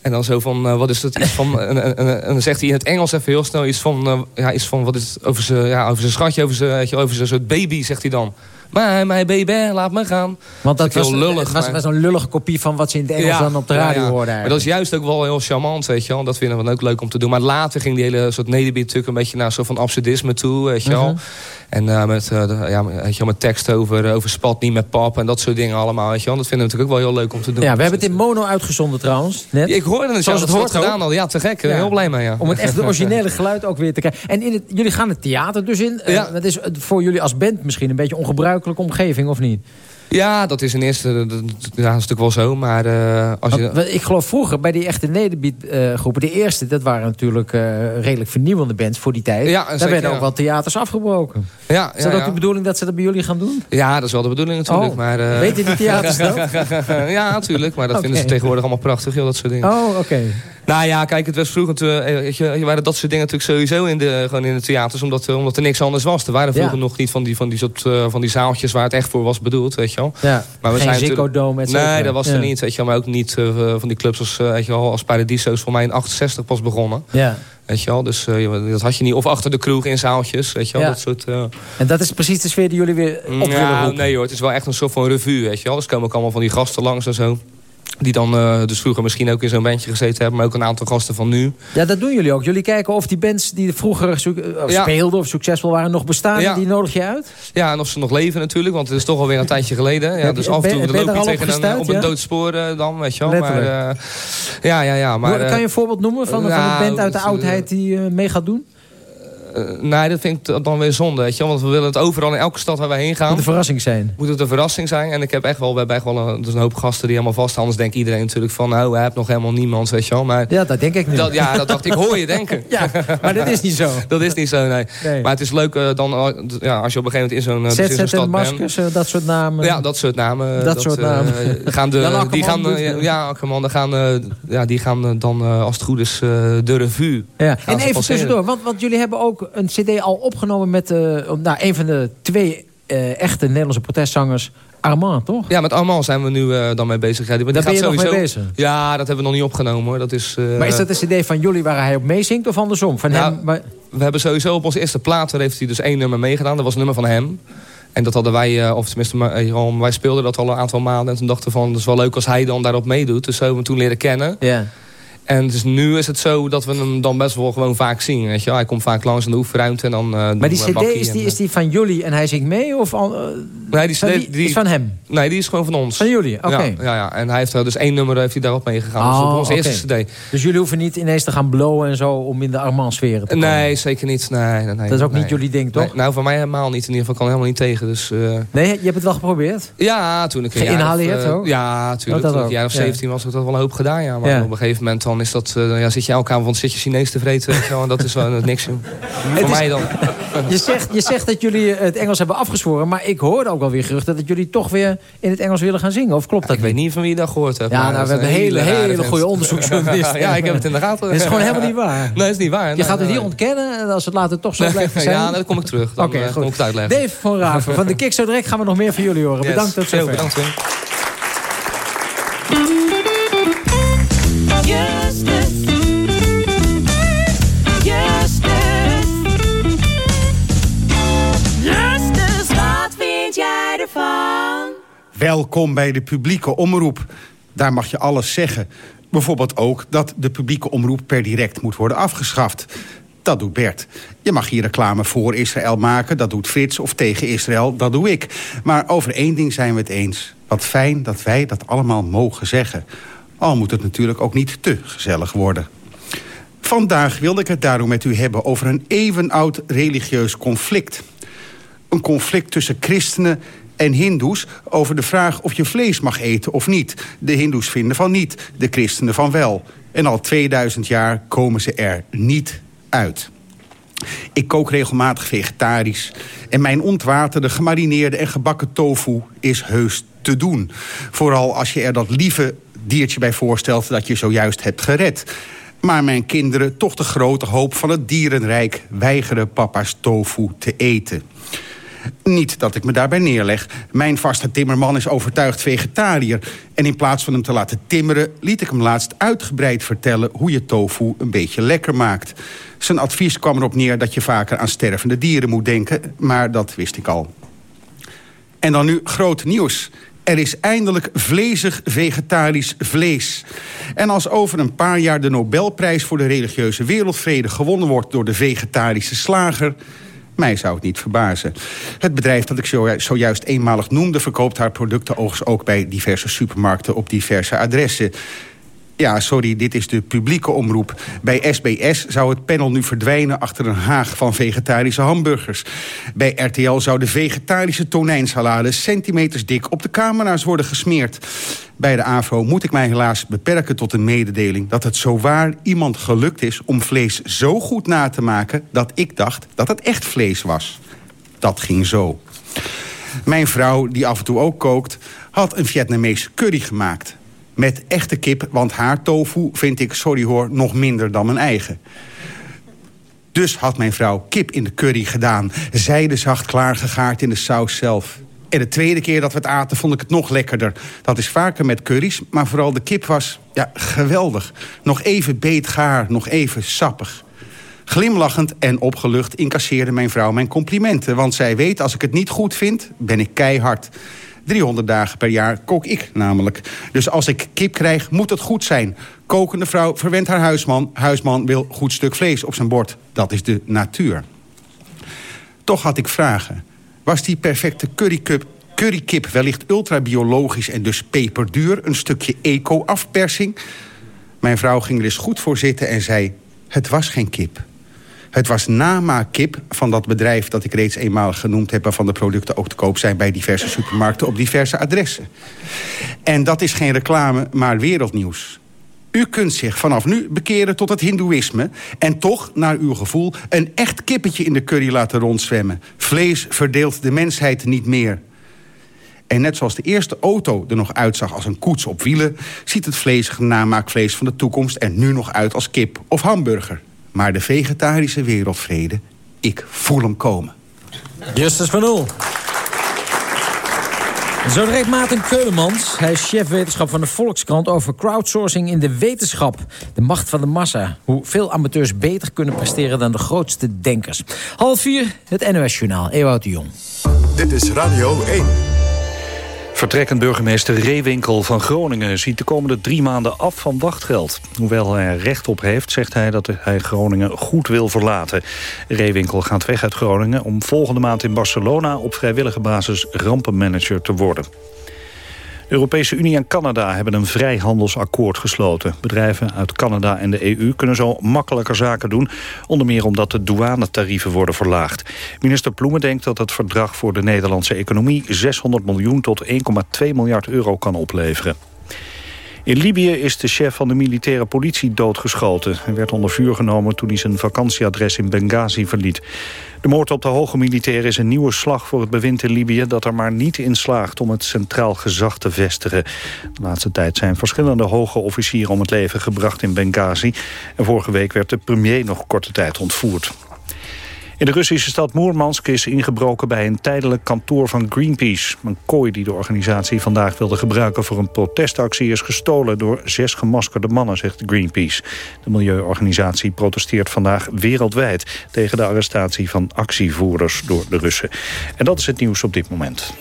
[SPEAKER 17] En dan zo van, eh, wat is het? Iets van, en, en, en, en dan zegt hij in het Engels even heel snel iets van... eh, ja, iets van, wat is het? Over zijn ja, over schatje, over zijn, over zijn soort baby, zegt hij dan. Maar mijn baby, laat me gaan.
[SPEAKER 2] Want dat
[SPEAKER 17] ook
[SPEAKER 2] was,
[SPEAKER 17] heel lullig.
[SPEAKER 2] was,
[SPEAKER 17] maar-
[SPEAKER 2] was een lullige kopie van wat ze in het Engels dan op de radio
[SPEAKER 17] ja, ja.
[SPEAKER 2] hoorden.
[SPEAKER 17] Maar dat is juist ook wel heel charmant, weet je wel. Dat vinden we ook leuk om te doen. Maar later ging die hele soort nederbeat natuurlijk een beetje naar soort van absurdisme toe, weet je wel.
[SPEAKER 2] Mhm.
[SPEAKER 17] En eh, met, eh, de- ja, weet je wel, met tekst over, over spat niet met pap en dat soort dingen allemaal, weet je wel. Dat vinden we natuurlijk ook wel heel leuk om te doen.
[SPEAKER 2] Ja, we hebben het in mono uitgezonden trouwens. Net.
[SPEAKER 17] Ik hoorde het,
[SPEAKER 2] Zoals
[SPEAKER 17] dat
[SPEAKER 2] het hoort
[SPEAKER 17] dat gedaan hadden. Ja, te gek. Heel blij mee, ja.
[SPEAKER 2] Om het echt originele geluid ook weer te krijgen. En in het, jullie gaan het theater dus in. Eh, dat is voor jullie als band misschien een beetje een ongebruikelijke omgeving, of niet?
[SPEAKER 17] Ja, dat is in eerste... dat- Ja, is natuurlijk wel zo, maar eh, als je...
[SPEAKER 2] Want, ik geloof vroeger bij die echte nederbeat eh, groepen, de eerste, dat waren natuurlijk eh, redelijk vernieuwende bands voor die tijd.
[SPEAKER 17] Ja,
[SPEAKER 2] Daar
[SPEAKER 17] zeker,
[SPEAKER 2] werden
[SPEAKER 17] ja.
[SPEAKER 2] ook wel theaters afgebroken.
[SPEAKER 17] Ja,
[SPEAKER 2] Is dat
[SPEAKER 17] ja,
[SPEAKER 2] ook de bedoeling dat ze dat bij jullie gaan doen?
[SPEAKER 17] Ja, dat is wel de bedoeling natuurlijk.
[SPEAKER 2] Oh,
[SPEAKER 17] maar, eh,
[SPEAKER 2] weten die theaters dat?
[SPEAKER 17] ja, natuurlijk. Maar dat vinden ze tegenwoordig allemaal prachtig, joh, dat soort dingen.
[SPEAKER 2] Oh, oké.
[SPEAKER 17] Nou ja, kijk, het was vroeger... eh, weet je, waren dat soort dingen natuurlijk sowieso in de, gewoon in de theaters. Omdat, eh, omdat er niks anders was. Er waren vroeger
[SPEAKER 2] Ja.
[SPEAKER 17] nog niet van die, van, die soort, eh, van die zaaltjes waar het echt voor was bedoeld, weet je wel.
[SPEAKER 2] Ja,
[SPEAKER 17] Maar we
[SPEAKER 2] geen
[SPEAKER 17] zijn
[SPEAKER 2] Ziggo Dome.
[SPEAKER 17] Nee, dat was
[SPEAKER 2] Ja.
[SPEAKER 17] er niet, weet je wel. Maar ook niet van die clubs als, weet je wel, als Paradiso's voor mij in 68 pas begonnen.
[SPEAKER 2] Ja.
[SPEAKER 17] Weet je wel, dus dat had je niet. Of achter de kroeg in zaaltjes, weet je wel.
[SPEAKER 2] Ja.
[SPEAKER 17] Dat soort...
[SPEAKER 2] En dat is precies de sfeer die jullie weer op willen
[SPEAKER 17] ja,
[SPEAKER 2] roepen.
[SPEAKER 17] nee hoor, het is wel echt een soort van revue, weet je wel. Dus komen ook allemaal van die gasten langs en zo. Die dan eh, dus vroeger misschien ook in zo'n bandje gezeten hebben. Maar ook een aantal gasten van nu.
[SPEAKER 2] Ja, dat doen jullie ook. Jullie kijken of die bands die vroeger eh,
[SPEAKER 17] Ja.
[SPEAKER 2] speelden of succesvol waren nog bestaan.
[SPEAKER 17] Ja.
[SPEAKER 2] Die nodig je uit?
[SPEAKER 17] Ja, en of ze nog leven natuurlijk. Want het is toch alweer een tijdje geleden. Ja, dus af en toe loop je tegen een,
[SPEAKER 2] gestuurd,
[SPEAKER 17] op een
[SPEAKER 2] ja?
[SPEAKER 17] dood spoor eh, dan, weet je wel. Maar, eh, ja, ja, ja. Maar,
[SPEAKER 2] kan je een voorbeeld noemen van, van een band uit de
[SPEAKER 17] eh,
[SPEAKER 2] oudheid die eh, mee gaat doen?
[SPEAKER 17] Eh, nee, dat vind ik dan weer zonde, weet je wel. Want we willen het overal in elke stad waar wij heen gaan.
[SPEAKER 2] Moet een verrassing zijn.
[SPEAKER 17] Moet het een verrassing zijn. En ik heb echt wel, we hebben echt wel een, dus een hoop gasten die helemaal vast. Anders denkt iedereen natuurlijk van, nou, hij hebt nog helemaal niemand, weet je wel. Maar
[SPEAKER 2] Ja, dat denk ik nu.
[SPEAKER 17] dat, ja, dat dacht ik, hoor je denken.
[SPEAKER 2] Ja, maar dat is niet zo.
[SPEAKER 17] Dat is niet zo, nee.
[SPEAKER 2] Nee.
[SPEAKER 17] Maar het is leuk eh, dan, eh, ja, als je op een gegeven moment in zo'n eh, dus
[SPEAKER 2] en
[SPEAKER 17] stad.
[SPEAKER 2] Maskers, dat soort namen.
[SPEAKER 17] Ja, dat soort namen.
[SPEAKER 2] Dat soort namen.
[SPEAKER 17] gaan de, die gaan, ja, Akkerman, die gaan, eh, ja, die gaan dan, als het goed is, de revue.
[SPEAKER 2] Ja.
[SPEAKER 17] gaan
[SPEAKER 2] En even tussendoor, want, want jullie hebben ook een cd al opgenomen met eh, nou, een van de twee eh, echte Nederlandse protestzangers, Armand, toch?
[SPEAKER 17] Ja, met Armand zijn we nu eh, dan mee bezig. Ja, die, die
[SPEAKER 2] Daar ben
[SPEAKER 17] gaat
[SPEAKER 2] je nog
[SPEAKER 17] sowieso,
[SPEAKER 2] mee bezig?
[SPEAKER 17] Ja, dat hebben we nog niet opgenomen hoor. Dat is,
[SPEAKER 2] maar is dat een cd van jullie waar hij op meezingt of andersom? Van
[SPEAKER 17] Nou,
[SPEAKER 2] hem, maar-
[SPEAKER 17] We hebben sowieso op onze eerste plaat, daar heeft hij dus één nummer meegedaan. Dat was een nummer van hem. En dat hadden wij, of tenminste, Jeroen, wij speelden dat al een aantal maanden. En toen dachten we van, het is wel leuk als hij dan daarop meedoet. Dus zo hebben we hem toen leren kennen.
[SPEAKER 2] Ja.
[SPEAKER 17] En dus nu is het zo dat we hem dan best wel gewoon vaak zien. Weet je? Hij komt vaak langs in de oefenruimte en dan eh, doen
[SPEAKER 2] Maar die cd, is die,
[SPEAKER 17] en,
[SPEAKER 2] is die van jullie en hij zingt mee? Of al, eh,
[SPEAKER 17] Nee, die, CD
[SPEAKER 2] wie- is van hem?
[SPEAKER 17] Nee, die is gewoon van ons.
[SPEAKER 2] Van jullie, oké.
[SPEAKER 17] Ja, ja, ja. En hij heeft dus één nummer heeft hij daarop meegegaan. dus
[SPEAKER 2] Oh,
[SPEAKER 17] op onze eerste cd.
[SPEAKER 2] Dus jullie hoeven niet ineens te gaan blowen en zo om in de Armand-sferen te komen?
[SPEAKER 17] Nee, zeker niet. Nee, nee, nee,
[SPEAKER 2] Dat is ook
[SPEAKER 17] nee.
[SPEAKER 2] niet jullie ding, toch?
[SPEAKER 17] Nee, nou, voor mij helemaal niet. In ieder geval kan ik helemaal niet tegen. Dus, eh,
[SPEAKER 2] Nee, je hebt het wel geprobeerd?
[SPEAKER 17] ja, toen ik
[SPEAKER 2] Geïnhaleerd
[SPEAKER 17] eh,
[SPEAKER 2] ook?
[SPEAKER 17] Ja, natuurlijk.
[SPEAKER 2] Oh, dat
[SPEAKER 17] toen ik jaar of
[SPEAKER 2] ja.
[SPEAKER 17] 17 was, heb ik dat wel een hoop gedaan. Ja. Maar op een gegeven moment dan is dat, eh, ja, zit je elke avond zit je Chinees te vreten. weet je wel, en dat is wel eh, niks. Voor mij dan.
[SPEAKER 2] Je zegt, je zegt dat jullie het Engels hebben afgezworen... maar ik hoorde ook wel weer geruchten dat jullie toch weer in het Engels willen gaan zingen. Of klopt dat
[SPEAKER 17] Ik weet niet van wie je dat gehoord hebt.
[SPEAKER 2] Ja, nou, we hebben
[SPEAKER 17] een
[SPEAKER 2] hele, hele
[SPEAKER 17] vent.
[SPEAKER 2] goede onderzoeksjournalisten.
[SPEAKER 17] ja, ik heb het in de gaten.
[SPEAKER 2] Dat is gewoon helemaal niet waar.
[SPEAKER 17] Nee, dat is niet waar.
[SPEAKER 2] Je
[SPEAKER 17] Nee,
[SPEAKER 2] gaat het
[SPEAKER 17] nee,
[SPEAKER 2] hier
[SPEAKER 17] nee.
[SPEAKER 2] ontkennen en als het later toch zo blijft zijn...
[SPEAKER 17] Ja, dan kom ik terug. Dan
[SPEAKER 2] Oké,
[SPEAKER 17] eh,
[SPEAKER 2] goed.
[SPEAKER 17] kom ik het uitleggen.
[SPEAKER 2] Dave van Raven van de Kick zo direct gaan we nog meer van jullie horen.
[SPEAKER 17] Yes.
[SPEAKER 2] Bedankt tot
[SPEAKER 17] Zo,
[SPEAKER 2] zover.
[SPEAKER 17] bedankt.
[SPEAKER 20] Welkom bij de publieke omroep. Daar mag je alles zeggen. Bijvoorbeeld ook dat de publieke omroep per direct moet worden afgeschaft. Dat doet Bert. Je mag hier reclame voor Israël maken. Dat doet Frits. Of tegen Israël. Dat doe ik. Maar over één ding zijn we het eens. Wat fijn dat wij dat allemaal mogen zeggen. Al moet het natuurlijk ook niet te gezellig worden. Vandaag wilde ik het daarom met u hebben over een eeuwenoud religieus conflict. Een conflict tussen christenen en hindoes over de vraag of je vlees mag eten of niet. De hindoes vinden van niet, de christenen van wel. En al 2000 jaar komen ze er niet uit. Ik kook regelmatig vegetarisch. En mijn ontwaterde, gemarineerde en gebakken tofu is heus te doen. Vooral als je er dat lieve diertje bij voorstelt dat je zojuist hebt gered. Maar mijn kinderen, toch de grote hoop van het dierenrijk... weigeren papa's tofu te eten. Niet dat ik me daarbij neerleg. Mijn vaste timmerman is overtuigd vegetariër. En in plaats van hem te laten timmeren... liet ik hem laatst uitgebreid vertellen hoe je tofu een beetje lekker maakt. Zijn advies kwam erop neer dat je vaker aan stervende dieren moet denken. Maar dat wist ik al. En dan nu groot nieuws. Er is eindelijk vlezig vegetarisch vlees. En als over een paar jaar de Nobelprijs voor de religieuze wereldvrede gewonnen wordt door de vegetarische slager, mij zou het niet verbazen. Het bedrijf dat ik zo- zojuist eenmalig noemde verkoopt haar producten ook bij diverse supermarkten op diverse adressen. Ja, sorry, dit is de publieke omroep. Bij SBS zou het panel nu verdwijnen achter een haag van vegetarische hamburgers. Bij RTL zou de vegetarische tonijnsalade centimeters dik op de camera's worden gesmeerd. Bij de AVRO moet ik mij helaas beperken tot een mededeling... dat het zowaar iemand gelukt is om vlees zo goed na te maken... dat ik dacht dat het echt vlees was. Dat ging zo. Mijn vrouw, die af en toe ook kookt, had een Vietnamese curry gemaakt. Met echte kip, want haar tofu vind ik, sorry hoor, nog minder dan mijn eigen. Dus had mijn vrouw kip in de curry gedaan. Zijdezacht klaargegaard in de saus zelf. En de tweede keer dat we het aten vond ik het nog lekkerder. Dat is vaker met curry's, maar vooral de kip was ja, geweldig. Nog even beetgaar, nog even sappig. Glimlachend en opgelucht incasseerde mijn vrouw mijn complimenten. Want zij weet, als ik het niet goed vind, ben ik keihard. 300 dagen per jaar kook ik namelijk. Dus als ik kip krijg, moet het goed zijn. Kokende vrouw verwendt haar huisman. Huisman wil goed stuk vlees op zijn bord. Dat is de natuur. Toch had ik vragen. Was die perfecte currycup currykip wellicht ultrabiologisch en dus peperduur... een stukje eco-afpersing? Mijn vrouw ging er eens goed voor zitten en zei... het was geen kip. Het was namaakkip van dat bedrijf dat ik reeds eenmaal genoemd heb... waarvan de producten ook te koop zijn bij diverse supermarkten op diverse adressen. En dat is geen reclame, maar wereldnieuws. U kunt zich vanaf nu bekeren tot het hindoeïsme... en toch, naar uw gevoel, een echt kippetje in de curry laten rondzwemmen. Vlees verdeelt de mensheid niet meer. En net zoals de eerste auto er nog uitzag als een koets op wielen... ziet het vleesige namaakvlees van de toekomst er nu nog uit als kip of hamburger. Maar de vegetarische wereldvrede, ik voel hem komen.
[SPEAKER 2] Justus van Oel. Zo direct Maarten Keulemans. Hij is chef wetenschap van de Volkskrant over crowdsourcing in de wetenschap. De macht van de massa. Hoe veel amateurs beter kunnen presteren dan de grootste denkers. Half vier, het NOS-journaal. Ewout de Jong.
[SPEAKER 1] Dit is Radio 1.
[SPEAKER 3] Vertrekkend burgemeester Reewinkel van Groningen ziet de komende drie maanden af van wachtgeld. Hoewel hij recht op heeft, zegt hij dat hij Groningen goed wil verlaten. Reewinkel gaat weg uit Groningen om volgende maand in Barcelona op vrijwillige basis rampenmanager te worden. De Europese Unie en Canada hebben een vrijhandelsakkoord gesloten. Bedrijven uit Canada en de EU kunnen zo makkelijker zaken doen... onder meer omdat de douanetarieven worden verlaagd. Minister Ploemen denkt dat het verdrag voor de Nederlandse economie... 600 miljoen tot 1,2 miljard euro kan opleveren. In Libië is de chef van de militaire politie doodgeschoten. Hij werd onder vuur genomen toen hij zijn vakantieadres in Benghazi verliet. De moord op de hoge militair is een nieuwe slag voor het bewind in Libië... dat er maar niet in slaagt om het centraal gezag te vestigen. De laatste tijd zijn verschillende hoge officieren om het leven gebracht in Benghazi. En vorige week werd de premier nog korte tijd ontvoerd. In de Russische stad Moermansk is ingebroken bij een tijdelijk kantoor van Greenpeace. Een kooi die de organisatie vandaag wilde gebruiken voor een protestactie... is gestolen door zes gemaskerde mannen, zegt Greenpeace. De milieuorganisatie protesteert vandaag wereldwijd... tegen de arrestatie van actievoerders door de Russen. En dat is het nieuws op dit moment.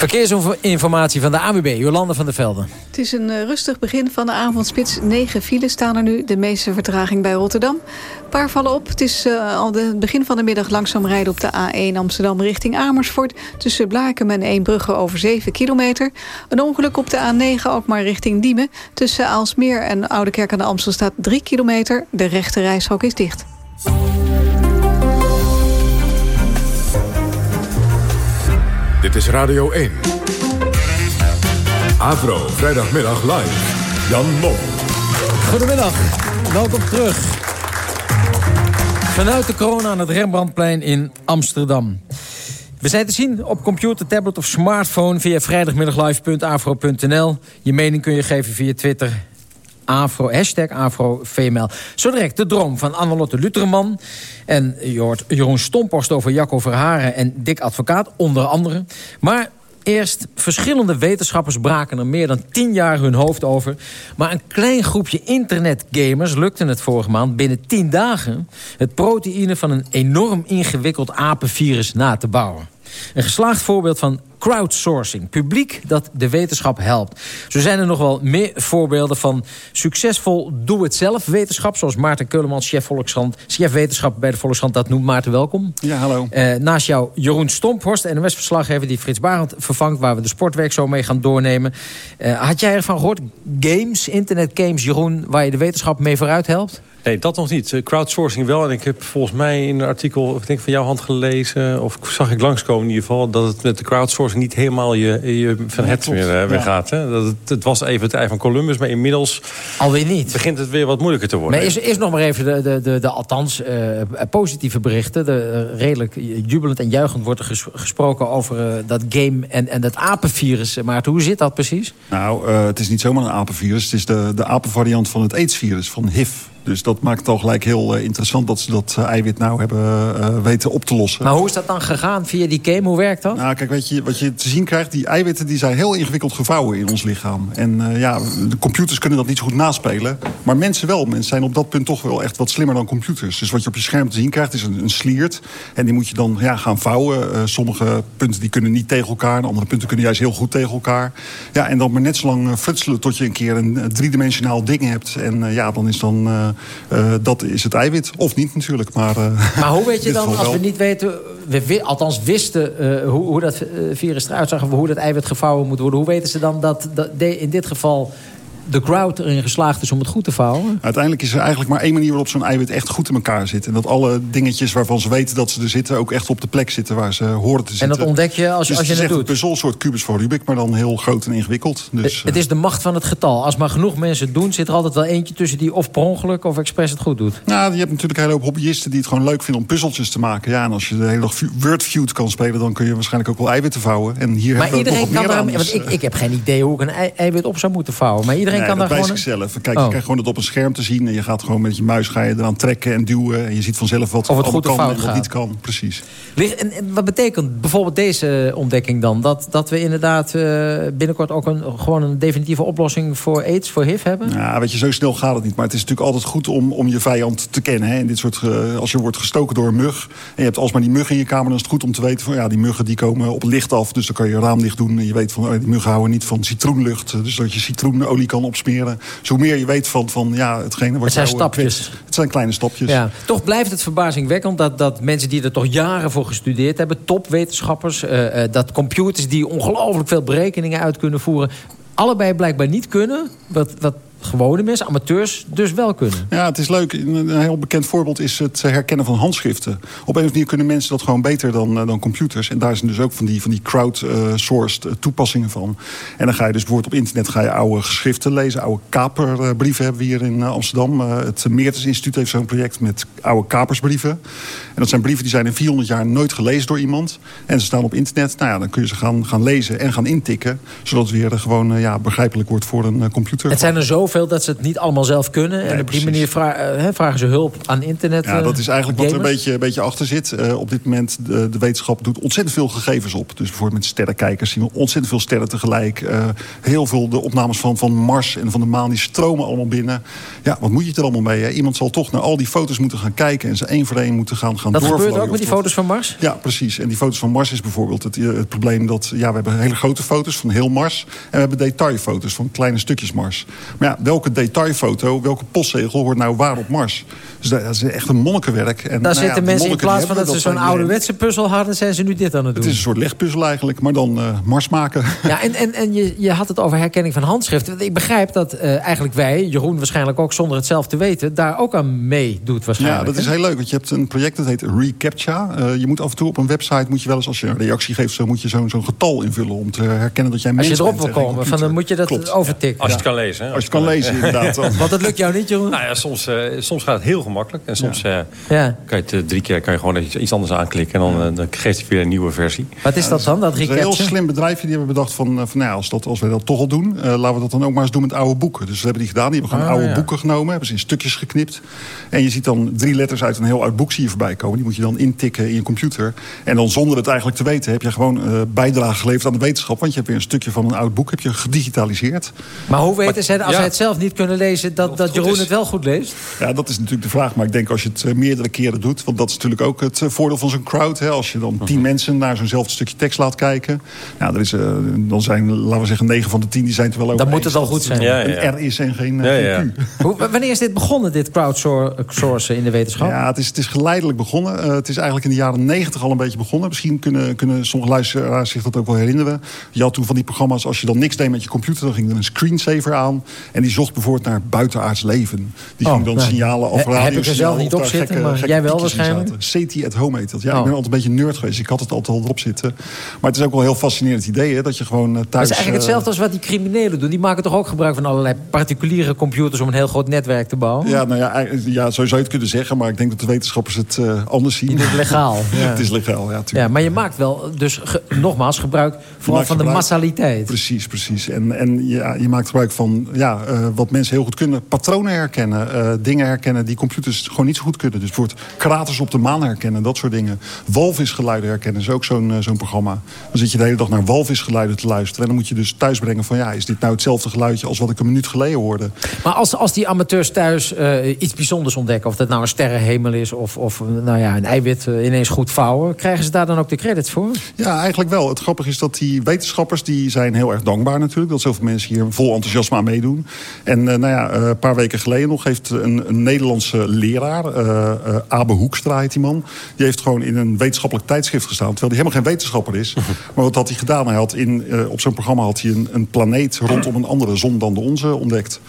[SPEAKER 2] Verkeersinformatie van de AWB, Jolande van der Velden.
[SPEAKER 5] Het is een uh, rustig begin van de avondspits. Negen files staan er nu, de meeste vertraging bij Rotterdam. Een paar vallen op. Het is uh, al het begin van de middag langzaam rijden op de A1 Amsterdam richting Amersfoort. Tussen Blakem en Eembrugge over 7 kilometer. Een ongeluk op de A9 ook maar richting Diemen. Tussen Aalsmeer en Oudekerk aan de Amstel staat 3 kilometer. De rechte reishok is dicht.
[SPEAKER 1] Dit is Radio 1. Avro, vrijdagmiddag live. Jan Mom.
[SPEAKER 2] Goedemiddag, welkom terug. Vanuit de corona aan het Rembrandtplein in Amsterdam. We zijn te zien op computer, tablet of smartphone... via vrijdagmiddaglive.afro.nl. Je mening kun je geven via Twitter, Afro, hashtag AfroVML. Zo direct de droom van Annelotte Luterman. En je hoort Jeroen Stomporst over Jacco Verharen en Dick Advocaat, onder andere. Maar eerst, verschillende wetenschappers braken er meer dan tien jaar hun hoofd over. Maar een klein groepje internetgamers lukte het vorige maand binnen tien dagen... het proteïne van een enorm ingewikkeld apenvirus na te bouwen. Een geslaagd voorbeeld van crowdsourcing. Publiek dat de wetenschap helpt. Zo zijn er nog wel meer voorbeelden van succesvol doe-het-zelf wetenschap. Zoals Maarten Keulemans, chef, Volkskrant, chef wetenschap bij de Volkskrant. Dat noemt Maarten, welkom.
[SPEAKER 21] Ja, hallo.
[SPEAKER 2] Uh, naast jou Jeroen Stomphorst, NOS-verslaggever die Frits Barend vervangt... waar we de sportweek zo mee gaan doornemen. Uh, had jij ervan gehoord? Games, internetgames, Jeroen, waar je de wetenschap mee vooruit helpt?
[SPEAKER 21] Nee, dat nog niet. Uh, crowdsourcing wel. En ik heb volgens mij in een artikel, ik denk van jouw hand gelezen... of zag ik langskomen in ieder geval... dat het met de crowdsourcing niet helemaal je, je van het ja, weer, weer ja. gaat. Hè? Dat het, het, was even het ei van Columbus, maar inmiddels...
[SPEAKER 2] Alweer niet.
[SPEAKER 21] Begint het weer wat moeilijker te worden.
[SPEAKER 2] Maar is, is nog maar even de, de, de, de althans uh, positieve berichten. De, redelijk jubelend en juichend wordt er ges, gesproken over dat game en, en dat apenvirus. Maar hoe zit dat precies?
[SPEAKER 21] Nou, het is niet zomaar een apenvirus. Het is de, de apenvariant van het AIDS-virus, van HIV.
[SPEAKER 22] Dus dat maakt het al gelijk heel eh, interessant dat ze dat eh, eiwit nou hebben eh, weten op te lossen.
[SPEAKER 2] Maar hoe is dat dan gegaan via die cam? Hoe werkt dat?
[SPEAKER 22] Nou, kijk, weet je, wat je te zien krijgt, die eiwitten die zijn heel ingewikkeld gevouwen in ons lichaam. En ja, de computers kunnen dat niet zo goed naspelen. Maar mensen wel. Mensen zijn op dat punt toch wel echt wat slimmer dan computers. Dus wat je op je scherm te zien krijgt, is een, een sliert. En die moet je dan ja, gaan vouwen. Sommige punten die kunnen niet tegen elkaar. En andere punten kunnen juist heel goed tegen elkaar. Ja, en dan maar net zo lang frutselen tot je een keer een driedimensionaal ding hebt. En ja, dan is dan, dat is het eiwit. Of niet natuurlijk, maar... eh,
[SPEAKER 2] Maar hoe weet je dan, als we niet weten... We, althans wisten eh, hoe, hoe dat eh, virus eruit zag... of hoe dat eiwit gevouwen moet worden. Hoe weten ze dan dat, dat in dit geval de crowd erin geslaagd is om het goed te vouwen?
[SPEAKER 22] Uiteindelijk is er eigenlijk maar één manier waarop zo'n eiwit echt goed in elkaar zit. En dat alle dingetjes waarvan ze weten dat ze er zitten... ook echt op de plek zitten waar ze horen te
[SPEAKER 2] En
[SPEAKER 22] zitten.
[SPEAKER 2] dat ontdek je als je-
[SPEAKER 22] dus
[SPEAKER 2] als je
[SPEAKER 22] het
[SPEAKER 2] het
[SPEAKER 22] is
[SPEAKER 2] doet?
[SPEAKER 22] een puzzel, een soort kubus van Rubik... maar dan heel groot en ingewikkeld. Dus,
[SPEAKER 2] het is de macht van het getal. Als maar genoeg mensen het doen... zit er altijd wel eentje tussen die of per ongeluk of expres het goed doet.
[SPEAKER 22] Nou, je hebt natuurlijk een hele hoop hobbyisten die het gewoon leuk vinden om puzzeltjes te maken. Ja, en als je de hele dag Wordfeud kan spelen, dan kun je waarschijnlijk ook wel eiwitten vouwen. En hier
[SPEAKER 2] Maar
[SPEAKER 22] hebben we het
[SPEAKER 2] iedereen kan
[SPEAKER 22] wat
[SPEAKER 2] daar...
[SPEAKER 22] meer aan.
[SPEAKER 2] Want
[SPEAKER 22] dus,
[SPEAKER 2] ik, ik heb geen idee hoe ik een ei- eiwit op zou moeten vouwen. Maar iedereen
[SPEAKER 22] Nee,
[SPEAKER 2] kan daar gewoon...
[SPEAKER 22] zichzelf. Kijk,
[SPEAKER 2] Oh.
[SPEAKER 22] je krijgt gewoon het op een scherm te zien. En je gaat gewoon met je muis ga je eraan trekken en duwen. En je ziet vanzelf wat
[SPEAKER 2] Of het
[SPEAKER 22] allemaal
[SPEAKER 2] goed of
[SPEAKER 22] kan
[SPEAKER 2] fout
[SPEAKER 22] en wat
[SPEAKER 2] gaat.
[SPEAKER 22] niet kan. Precies.
[SPEAKER 2] En, en wat betekent bijvoorbeeld deze ontdekking dan? Dat, dat we inderdaad eh, binnenkort ook een, gewoon een definitieve oplossing voor aids, voor HIV hebben?
[SPEAKER 22] Ja, weet je, zo snel gaat het niet. Maar het is natuurlijk altijd goed om, om je vijand te kennen. Hè. In dit soort, eh, als je wordt gestoken door een mug... en je hebt alsmaar die mug in je kamer... dan is het goed om te weten van ja, die muggen die komen op licht af. Dus dan kan je je raam dicht doen. En je weet van oh, die muggen houden niet van citroenlucht. Dus dat je citroenolie kan opsmeren. Dus hoe meer je weet van, van ja, hetgene wat
[SPEAKER 2] Het zijn
[SPEAKER 22] jou, eh,
[SPEAKER 2] stapjes.
[SPEAKER 22] Het zijn kleine stapjes.
[SPEAKER 2] Ja, toch blijft het verbazingwekkend dat, dat mensen die er toch jaren voor gestudeerd hebben... topwetenschappers, eh, eh, dat computers die ongelooflijk veel berekeningen uit kunnen voeren... allebei blijkbaar niet kunnen, wat, wat gewone mensen, amateurs, dus wel kunnen.
[SPEAKER 22] Ja, het is leuk. Een heel bekend voorbeeld is het herkennen van handschriften. Op een of andere manier kunnen mensen dat gewoon beter dan, eh, dan computers. En daar zijn dus ook van die, van die crowdsourced eh, toepassingen van. En dan ga je dus bijvoorbeeld op internet ga je oude geschriften lezen. Oude kaperbrieven hebben we hier in eh, Amsterdam. Het Meertens Instituut heeft zo'n project met oude kapersbrieven. En dat zijn brieven die zijn in 400 jaar nooit gelezen door iemand. En ze staan op internet. Nou ja, dan kun je ze gaan, gaan lezen en gaan intikken. Zodat het weer gewoon ja, begrijpelijk wordt voor een computer.
[SPEAKER 2] Het zijn er zoveel dat ze het niet allemaal zelf kunnen. en op die manier vra- eh, vragen ze hulp aan internet.
[SPEAKER 22] Ja,
[SPEAKER 2] eh,
[SPEAKER 22] dat is eigenlijk wat er een beetje, een beetje achter zit. Eh, op dit moment, de, de wetenschap doet ontzettend veel gegevens op. Dus bijvoorbeeld met sterrenkijkers zien we ontzettend veel sterren tegelijk. Eh, heel veel de opnames van, van Mars en van de maan, die stromen allemaal binnen. Ja, wat moet je er allemaal mee? Hè? Iemand zal toch naar al die foto's moeten gaan kijken... en ze één voor één moeten gaan, gaan
[SPEAKER 2] Dat gebeurt ook met die foto's van Mars?
[SPEAKER 22] Ja, precies. En die foto's van Mars is bijvoorbeeld het, eh, het probleem dat... ja, we hebben hele grote foto's van heel Mars... en we hebben detailfoto's van kleine stukjes Mars. Maar ja, welke detailfoto, welke postzegel hoort nou waar op Mars? Dus dat is echt een monnikenwerk. En,
[SPEAKER 2] Daar
[SPEAKER 22] nou ja,
[SPEAKER 2] zitten
[SPEAKER 22] die
[SPEAKER 2] mensen in plaats van dat ze zo'n
[SPEAKER 22] eh,
[SPEAKER 2] ouderwetse puzzel hadden... zijn ze nu dit aan het doen.
[SPEAKER 22] Het is een soort legpuzzel eigenlijk, maar dan eh, Mars maken.
[SPEAKER 2] Ja, en, en, en je, je had het over herkenning van handschriften. Want Ik begrijp dat eh, eigenlijk wij, Jeroen waarschijnlijk ook zonder het zelf te weten... daar ook aan meedoet waarschijnlijk.
[SPEAKER 22] Ja, dat is heel leuk. Want je hebt een project dat heet ReCAPTCHA. Je moet af en toe op een website, moet je wel eens als je een reactie geeft... zo moet je zo'n zo'n getal invullen om te herkennen dat jij
[SPEAKER 2] Als je
[SPEAKER 22] mens
[SPEAKER 2] erop
[SPEAKER 22] bent
[SPEAKER 2] wil komen, van, dan moet je dat
[SPEAKER 22] Klopt.
[SPEAKER 2] overtikken.
[SPEAKER 21] Als je het kan lezen. Hè?
[SPEAKER 22] Als je het kan lezen, inderdaad. dan.
[SPEAKER 2] Want dat lukt jou niet, Jeroen?
[SPEAKER 21] Nou ja, soms, eh, soms gaat het heel gemakkelijk. En soms eh,
[SPEAKER 2] Ja.
[SPEAKER 21] kan je het eh, drie keer kan je gewoon iets, iets anders aanklikken. En dan, dan geeft hij weer een nieuwe versie.
[SPEAKER 2] Wat is dat dan, dat
[SPEAKER 22] Het is een heel slim bedrijfje. Die hebben bedacht van, van nou ja, als, dat, als we dat toch al doen... eh, laten we dat dan ook maar eens doen met oude boeken. Dus dat hebben die gedaan. Die hebben gewoon
[SPEAKER 2] Ah,
[SPEAKER 22] oude
[SPEAKER 2] ja.
[SPEAKER 22] boeken genomen. Hebben ze in stukjes geknipt. En je ziet dan drie letters uit een heel oud boek zie je voorbij komen. Die moet je dan intikken in je computer. En dan zonder het eigenlijk te weten... heb je gewoon eh bijdrage geleverd aan de wetenschap. Want je hebt weer een stukje van een oud boek heb je gedigitaliseerd.
[SPEAKER 2] Maar hoe weten zij, als
[SPEAKER 22] ja.
[SPEAKER 2] het zelf niet kunnen lezen... dat, dat Jeroen het wel goed leest?
[SPEAKER 22] Ja, dat is natuurlijk de vraag. Maar ik denk als je het eh, meerdere keren doet... want dat is natuurlijk ook het eh, voordeel van zo'n crowd. Hè, als je dan tien mensen naar zo'nzelfde stukje tekst laat kijken... Nou, er is, eh, dan zijn, laten we zeggen, negen van de tien... die zijn het er wel over
[SPEAKER 2] Dan moet het al goed zijn.
[SPEAKER 22] Een
[SPEAKER 2] Ja, ja.
[SPEAKER 22] R is en geen,
[SPEAKER 21] Ja,
[SPEAKER 22] geen. Q.
[SPEAKER 2] Hoe, wanneer is dit begonnen, dit crowdsourcen in de wetenschap?
[SPEAKER 22] Ja, het is, het is geleidelijk begonnen. Het is eigenlijk in de jaren negentig al een beetje begonnen. Misschien kunnen, kunnen sommige luisteraars zich dat ook wel herinneren. Je had toen van die programma's, als je dan niks deed met je computer... dan ging er een screensaver aan. En die zocht bijvoorbeeld naar buitenaards leven. Die
[SPEAKER 2] Oh,
[SPEAKER 22] ging dan
[SPEAKER 2] nou,
[SPEAKER 22] signalen af
[SPEAKER 2] he- heb ik er zelf niet op zitten, maar jij wel waarschijnlijk?
[SPEAKER 22] CT at home heet dat. Ja,
[SPEAKER 2] Oh.
[SPEAKER 22] ik ben altijd een beetje nerd geweest. Ik had het altijd al erop zitten. Maar het is ook wel een heel fascinerend idee... Hè, dat je gewoon eh, thuis...
[SPEAKER 2] Dat is eigenlijk
[SPEAKER 22] eh,
[SPEAKER 2] hetzelfde als wat die criminelen doen. Die maken toch ook gebruik van allerlei particuliere computers... om een heel groot netwerk te bouwen?
[SPEAKER 22] Ja, nou ja, ja, zo zou je het kunnen zeggen. Maar ik denk dat de wetenschappers het eh, anders zien.
[SPEAKER 2] Het is legaal. Ja.
[SPEAKER 22] het is legaal, ja.
[SPEAKER 2] Ja, maar je maakt wel, dus ge- nogmaals, gebruik vooral van de massaliteit.
[SPEAKER 22] Precies, precies. En, en ja, je maakt gebruik van ja, eh, wat mensen heel goed kunnen. Patronen herkennen. eh, dingen herkennen die computers gewoon niet zo goed kunnen. Dus bijvoorbeeld kraters op de maan herkennen. Dat soort dingen. Walvisgeluiden herkennen is ook zo'n eh, zo'n programma. Dan zit je de hele dag naar walvisgeluiden te luisteren. En dan moet je dus thuisbrengen van... ja, is dit nou hetzelfde geluidje als wat ik een minuut geleden hoorde?
[SPEAKER 2] Maar als, als die amateurs thuis iets bijzonders ontdekken... of dat nou een sterrenhemel is of, of nou ja, een eiwit ineens goed vouwen... krijgen ze daar dan ook de credits voor?
[SPEAKER 22] Ja, eigenlijk wel. Het grappige is dat die wetenschappers... die zijn heel erg dankbaar natuurlijk. Dat zoveel mensen hier vol enthousiasme aan meedoen. En eh, nou ja, eh, een paar weken geleden nog heeft een, een Nederlandse leraar... eh, Abe Hoekstra heet die man... die heeft gewoon in een wetenschappelijk tijdschrift gestaan... terwijl hij helemaal geen wetenschapper is. maar wat had hij gedaan? Hij had in, op zo'n programma had hij een, een planeet... rondom een andere zon dan de onze ontdekt.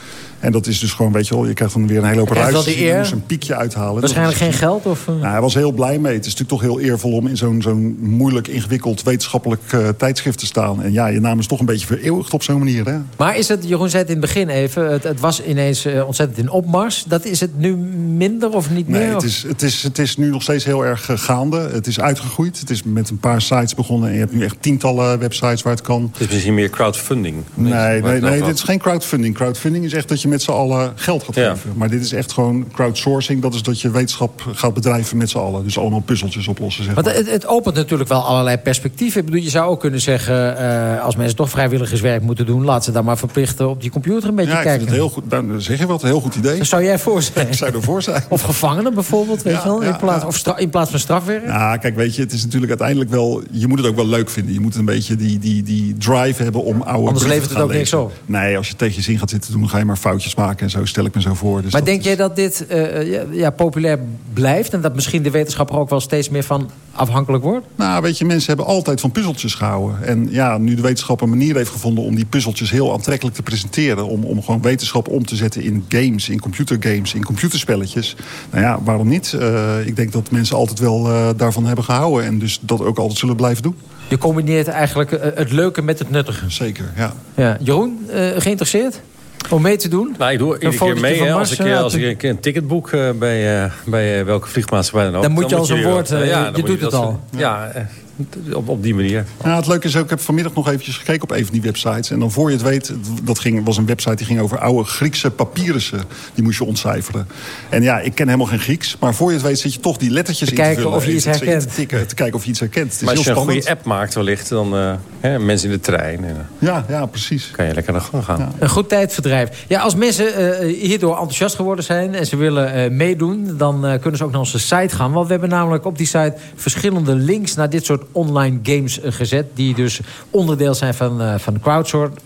[SPEAKER 22] En dat is dus gewoon, weet je wel... je krijgt dan weer een hele hoop ruis. je
[SPEAKER 2] eer.
[SPEAKER 22] moest een piekje uithalen.
[SPEAKER 2] Waarschijnlijk geen geld? Of, eh?
[SPEAKER 22] nou, hij was heel blij mee. Het is natuurlijk toch heel eervol om in zo'n zo'n moeilijk, ingewikkeld wetenschappelijk eh, tijdschrift te staan. En ja, je naam is toch een beetje vereeuwigd op zo'n manier. Hè?
[SPEAKER 2] Maar is het, Jeroen zei het in het begin even... het, het was ineens eh, ontzettend in opmars. Dat is het nu minder of niet meer?
[SPEAKER 22] Nee, het is, het, is, het is nu nog steeds heel erg gaande. Het is uitgegroeid. Het is met een paar sites begonnen. En je hebt nu echt tientallen websites waar het kan.
[SPEAKER 21] Het is misschien meer crowdfunding.
[SPEAKER 22] Nee, nee, nee
[SPEAKER 21] over
[SPEAKER 22] dit is geen crowdfunding. Crowdfunding is echt dat je met z'n allen geld gaat
[SPEAKER 21] Ja.
[SPEAKER 22] geven. Maar dit is echt gewoon crowdsourcing. Dat is dat je wetenschap gaat bedrijven met z'n allen. Dus allemaal puzzeltjes oplossen. Zeg
[SPEAKER 2] Want
[SPEAKER 22] maar.
[SPEAKER 2] het, het opent natuurlijk wel allerlei perspectieven. Ik bedoel, je zou ook kunnen zeggen... eh, als mensen toch vrijwilligerswerk moeten doen... laat ze dan maar verplichten op die computer een beetje
[SPEAKER 22] Ja, ik
[SPEAKER 2] kijken.
[SPEAKER 22] vind het heel goed. Nou, dan zeg je wat, een heel goed idee.
[SPEAKER 2] Daar zou jij voor zijn.
[SPEAKER 22] Ik zou ervoor zijn.
[SPEAKER 2] Of gevangenen bijvoorbeeld, weet
[SPEAKER 22] Ja,
[SPEAKER 2] je wel? In
[SPEAKER 22] ja,
[SPEAKER 2] plaats,
[SPEAKER 22] ja.
[SPEAKER 2] Of stra- in plaats van strafwerk.
[SPEAKER 22] Ja, kijk, weet je, het is natuurlijk uiteindelijk wel... Je moet het ook wel leuk vinden. Je moet een beetje die, die, die drive hebben om oude
[SPEAKER 2] Anders levert het ook niks op.
[SPEAKER 22] Nee, als je tegen je zin gaat zitten doen... dan ga je maar foutjes maken en zo. Stel ik me zo voor. Dus
[SPEAKER 2] maar denk jij dat dit eh, ja, ja, populair blijft... en dat misschien de wetenschap er ook wel steeds meer van afhankelijk wordt?
[SPEAKER 22] Nou, weet je, mensen hebben altijd van puzzeltjes gehouden. En ja, nu de wetenschap een manier heeft gevonden... om die puzzeltjes heel aantrekkelijk te presenteren... om, om gewoon wetenschap om te zetten in games, in computergames... in computerspelletjes. Nou ja, waarom niet? Eh, ik denk dat mensen altijd wel eh, daarvan hebben gehouden... en dus dat ook altijd zullen blijven doen.
[SPEAKER 2] Je combineert eigenlijk eh, het leuke met het nuttige.
[SPEAKER 22] Zeker, ja.
[SPEAKER 2] ja. Jeroen, eh, geïnteresseerd? Om mee te doen?
[SPEAKER 21] Nou, ik doe iedere keer mee
[SPEAKER 2] Mars,
[SPEAKER 21] als ik,
[SPEAKER 2] eh,
[SPEAKER 21] eh, als ik een keer een ticket boek eh, bij, eh, bij eh, welke vliegmaatschappij dan ook.
[SPEAKER 2] Dan moet je als een
[SPEAKER 21] die
[SPEAKER 2] woord, eh,
[SPEAKER 21] ja,
[SPEAKER 2] je doet het al.
[SPEAKER 21] zo- Ja, eh, op, op die manier.
[SPEAKER 22] Ja, het leuke is ook, ik heb vanmiddag nog eventjes gekeken op een van die websites. En dan voor je het weet, dat ging, was een website die ging over oude Griekse papyrussen. Die moest je ontcijferen. En ja, ik ken helemaal geen Grieks. Maar voor je het weet zit je toch die lettertjes
[SPEAKER 2] Te
[SPEAKER 22] in te
[SPEAKER 2] kijken
[SPEAKER 22] vullen.
[SPEAKER 2] of je iets herkent.
[SPEAKER 22] Te, tikken, te kijken of je iets herkent. Het is
[SPEAKER 21] Maar als je een goede app maakt wellicht, dan eh, hè, mensen in de trein. En, eh,
[SPEAKER 22] Ja, ja, precies.
[SPEAKER 21] kan je lekker naar gang gaan.
[SPEAKER 2] Een goed tijdverdrijf. Ja, als mensen eh, hierdoor enthousiast geworden zijn en ze willen eh, meedoen... dan eh, kunnen ze ook naar onze site gaan. Want we hebben namelijk op die site verschillende links... naar dit soort online games eh, gezet... die dus onderdeel zijn van, eh van crowdsourcing.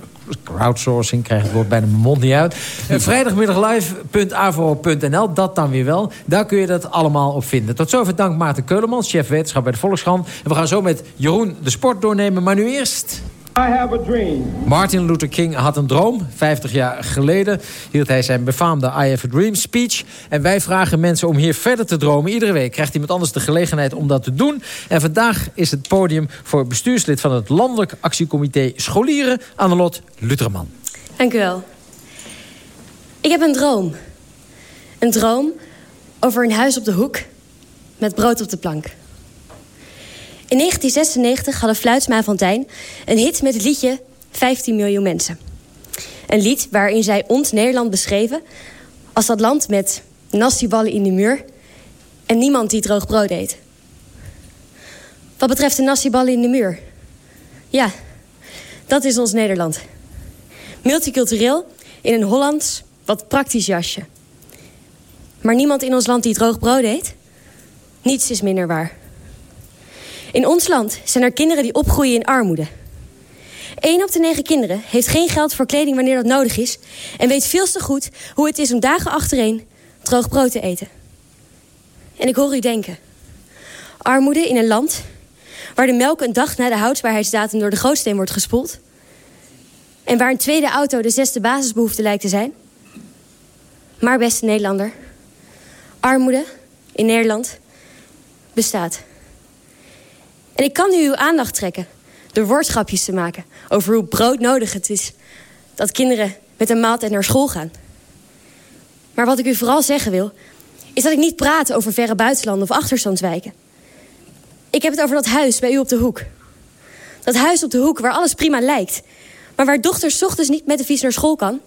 [SPEAKER 2] Crowdsourcing, krijg het woord bijna mijn mond niet uit. Eh, vrijdagmiddaglive.avro.nl, dat dan weer wel. Daar kun je dat allemaal op vinden. Tot zover dank Maarten Keulemans, chef wetenschap bij de Volkskrant. En we gaan zo met Jeroen de sport doornemen. Maar nu eerst...
[SPEAKER 23] I have a dream.
[SPEAKER 2] Martin Luther King had een droom. 50 jaar geleden hield hij zijn befaamde I Have a Dream speech. En wij vragen mensen om hier verder te dromen. Iedere week krijgt iemand anders de gelegenheid om dat te doen. En vandaag is het podium voor bestuurslid van het Landelijk Actiecomité Scholieren... Annelot Lutherman.
[SPEAKER 24] Dank u wel. Ik heb een droom. Een droom over een huis op de hoek met brood op de plank. In 1996 hadden Fluitsma en Fontijn een hit met het liedje 15 miljoen mensen. Een lied waarin zij ons Nederland beschreven als dat land met nasiballen in de muur en niemand die droog brood eet. Wat betreft de nasiballen in de muur. Ja, dat is ons Nederland. Multicultureel in een Hollands, wat praktisch jasje. Maar niemand in ons land die droog brood eet? Niets is minder waar. In ons land zijn er kinderen die opgroeien in armoede. Eén op de negen kinderen heeft geen geld voor kleding wanneer dat nodig is... en weet veel te goed hoe het is om dagen achtereen droog brood te eten. En ik hoor u denken. Armoede in een land waar de melk een dag na de houdbaarheidsdatum door de gootsteen wordt gespoeld... en waar een tweede auto de zesde basisbehoefte lijkt te zijn... Maar beste Nederlander, armoede in Nederland bestaat. En ik kan nu uw aandacht trekken door woordschapjes te maken over hoe broodnodig het is dat kinderen met een maaltijd naar school gaan. Maar wat ik u vooral zeggen wil, is dat ik niet praat over verre buitenlanden of achterstandswijken. Ik heb het over dat huis bij u op de hoek. Dat huis op de hoek waar alles prima lijkt, maar waar dochters 's ochtends niet met de fiets naar school kan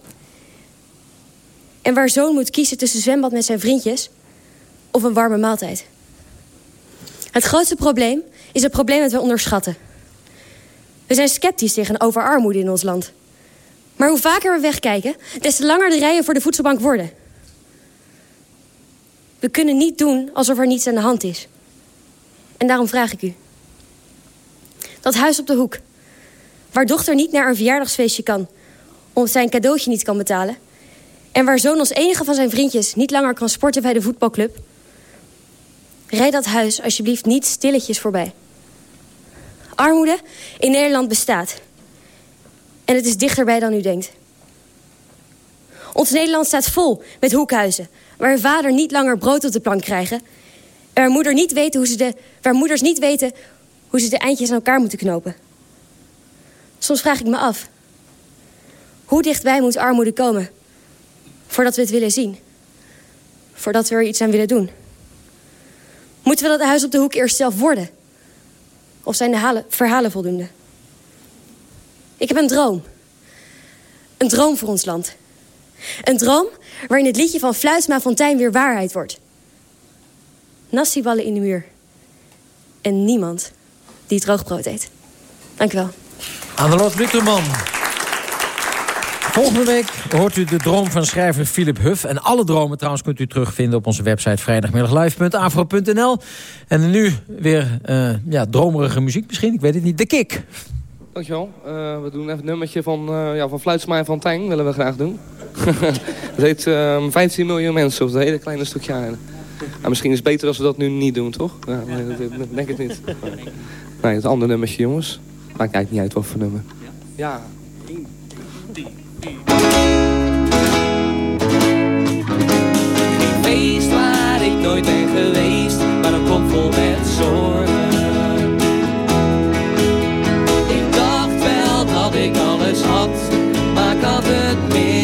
[SPEAKER 24] En waar zoon moet kiezen tussen zwembad met zijn vriendjes of een warme maaltijd. Het grootste probleem is het probleem dat we onderschatten. We zijn sceptisch tegenover armoede in ons land. Maar hoe vaker we wegkijken, des te langer de rijen voor de voedselbank worden. We kunnen niet doen alsof er niets aan de hand is. En daarom vraag ik u. Dat huis op de hoek, waar dochter niet naar een verjaardagsfeestje kan, omdat zij een cadeautje niet kan betalen, en waar zoon als enige van zijn vriendjes niet langer kan sporten bij de voetbalclub, rijd dat huis alsjeblieft niet stilletjes voorbij. Armoede in Nederland bestaat. En het is dichterbij dan u denkt. Ons Nederland staat vol met hoekhuizen... waar vader niet langer brood op de plank krijgen... en waar, moeder niet weten hoe ze de, waar moeders niet weten hoe ze de eindjes aan elkaar moeten knopen. Soms vraag ik me af... hoe dichtbij moet armoede komen... voordat we het willen zien? Voordat we er iets aan willen doen? Moeten we dat huis op de hoek eerst zelf worden? Of zijn de halen, verhalen voldoende? Ik heb een droom. Een droom voor ons land. Een droom waarin het liedje van Fluitsma Fontijn weer waarheid wordt. Nassiballen in de muur. En niemand die droogbrood eet. Dank u wel.
[SPEAKER 2] Anneloot Witterman. Volgende week hoort u de droom van schrijver Philip Huff. En alle dromen trouwens kunt u terugvinden op onze website vrijdagmiddaglive.afro.nl. En nu weer uh, ja, dromerige muziek misschien, ik weet het niet. De Kik.
[SPEAKER 17] Dankjewel. Uh, we doen even het nummertje van, uh, ja, van Fluitsma en van Tijn, willen we graag doen. Het heet uh, 15 miljoen mensen op het hele kleine stukje aarde. Nou, misschien is het beter als we dat nu niet doen, toch? Ja, nee, dat, denk ik niet. Nee, het andere nummertje, jongens. Maakt eigenlijk niet uit wat voor nummer. Ja.
[SPEAKER 19] Ik nooit ben geweest, maar een kop vol met zorgen. Ik dacht wel dat ik alles had, maar ik had het mis.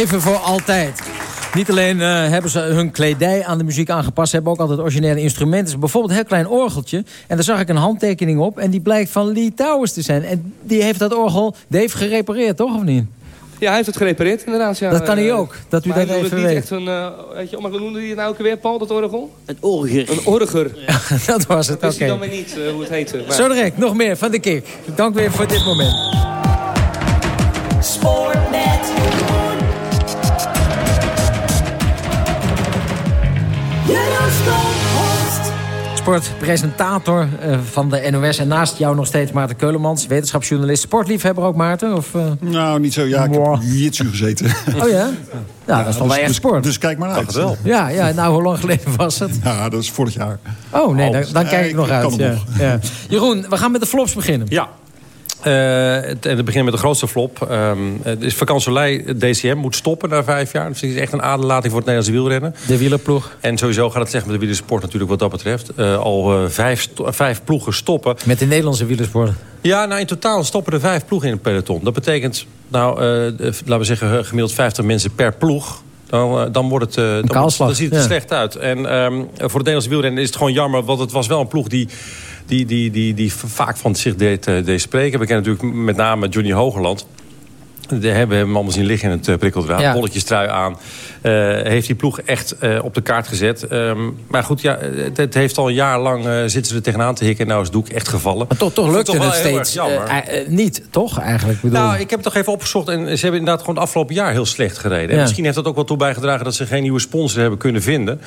[SPEAKER 19] Even voor altijd.
[SPEAKER 2] Niet alleen eh, hebben ze hun kledij aan de muziek aangepast... ze hebben ook altijd originele instrumenten. Bijvoorbeeld een heel klein orgeltje. En daar zag ik een handtekening op. En die blijkt van Lee Towers te zijn. En die heeft dat orgel Dave gerepareerd, toch? Of niet?
[SPEAKER 17] Ja, hij heeft het gerepareerd inderdaad. Ja.
[SPEAKER 2] Dat kan hij
[SPEAKER 17] Eh,
[SPEAKER 2] ook, dat u
[SPEAKER 17] maar
[SPEAKER 2] dat
[SPEAKER 17] hij noemde
[SPEAKER 2] even
[SPEAKER 17] het niet. Echt een, eh, weet je, maar hoe noemde hij het nou ook weer, Paul, dat orgel?
[SPEAKER 25] Een orger.
[SPEAKER 17] Een orger.
[SPEAKER 2] dat was het,
[SPEAKER 17] Dat
[SPEAKER 2] oké.
[SPEAKER 17] wist hij dan weer niet hoe het heette. Maar-
[SPEAKER 2] Zo direct, nog meer van de kick. Dank weer voor dit moment.
[SPEAKER 19] Sport
[SPEAKER 2] Sportpresentator eh, van de NOS. En naast jou nog steeds Maarten Keulemans. Wetenschapsjournalist. Sportliefhebber ook, Maarten? Of, eh?
[SPEAKER 22] Nou, niet zo. Ja, ik heb jitsu gezeten.
[SPEAKER 2] Oh ja? Ja, dat is toch wel echt
[SPEAKER 22] dus,
[SPEAKER 2] sport.
[SPEAKER 22] Dus kijk maar uit.
[SPEAKER 2] Ja, ja, nou, hoe lang geleden was het?
[SPEAKER 22] Ja, dat is vorig jaar.
[SPEAKER 2] Oh, nee, dan, kijk ik nog uit.
[SPEAKER 22] het
[SPEAKER 2] Ja.
[SPEAKER 22] nog.
[SPEAKER 2] Ja. Jeroen, we gaan met de flops beginnen.
[SPEAKER 21] Ja. Eh, het, en het begint met de grootste flop. Het is vakantielei DCM moet stoppen na vijf jaar. Dus het is echt een aderlating voor het Nederlandse wielrennen.
[SPEAKER 2] De wielerploeg.
[SPEAKER 21] En sowieso gaat het slecht met de wielersport natuurlijk wat dat betreft. Eh, al eh, vijf, vijf ploegen stoppen.
[SPEAKER 2] Met de Nederlandse wielersport.
[SPEAKER 21] Ja, nou in totaal stoppen er vijf ploegen in het peloton. Dat betekent, nou, laten we zeggen, gemiddeld 50 mensen per ploeg. Dan, dan, wordt het, dan, dan ziet het er
[SPEAKER 2] ja.
[SPEAKER 21] slecht uit. En ehm, voor het Nederlandse wielrennen is het gewoon jammer. Want het was wel een ploeg die, die, die, die, die vaak van zich deed, eh, deed spreken. We kennen natuurlijk met name Johnny Hogerland. De, we hebben hem allemaal zien liggen in het uh, prikkeldraad.
[SPEAKER 2] Ja.
[SPEAKER 21] Bolletjes trui aan. Eh, heeft die ploeg echt eh, op de kaart gezet. Ehm, maar goed, ja, het, het heeft al een jaar lang eh, zitten ze er tegenaan te hikken. En nou is het doek echt gevallen.
[SPEAKER 2] Maar toch, toch lukte het
[SPEAKER 21] heel
[SPEAKER 2] steeds eh, eh, niet, toch? Eigenlijk, Ik bedoel...
[SPEAKER 21] Nou, ik heb het toch even opgezocht. En ze hebben inderdaad gewoon het afgelopen jaar heel slecht gereden. En misschien heeft dat ook wel toe bijgedragen... dat ze geen nieuwe sponsor hebben kunnen vinden.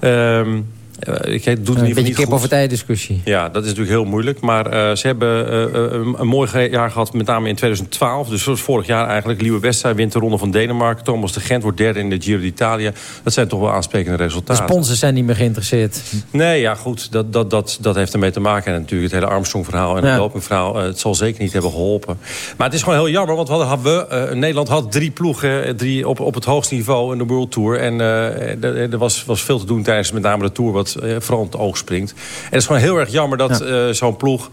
[SPEAKER 21] Ehm eh, ik doe het in
[SPEAKER 2] een beetje
[SPEAKER 21] niet
[SPEAKER 2] kip het ei discussie.
[SPEAKER 21] Ja, dat is natuurlijk heel moeilijk. Maar eh, ze hebben eh, een, mooi jaar gehad, met name in 2012. Dus zoals vorig jaar eigenlijk. Liewe Westra wint de Ronde van Denemarken. Thomas de Gent wordt derde in de Giro d'Italia. Dat zijn toch wel aansprekende
[SPEAKER 2] De
[SPEAKER 21] resultaten.
[SPEAKER 2] sponsors zijn niet meer geïnteresseerd.
[SPEAKER 21] Nee, ja goed, dat, dat, dat, dat heeft ermee te maken. En natuurlijk het hele Armstrong-verhaal en
[SPEAKER 2] Ja.
[SPEAKER 21] het dopingverhaal. het zal zeker niet hebben geholpen. Maar het is gewoon heel jammer, want we hadden, we, Nederland had drie ploegen drie op, op het hoogste niveau in de World Tour. En er was, was veel te doen tijdens met name de Tour, wat eh, vooral in het oog springt. En het is gewoon heel erg jammer dat eh, zo'n ploeg...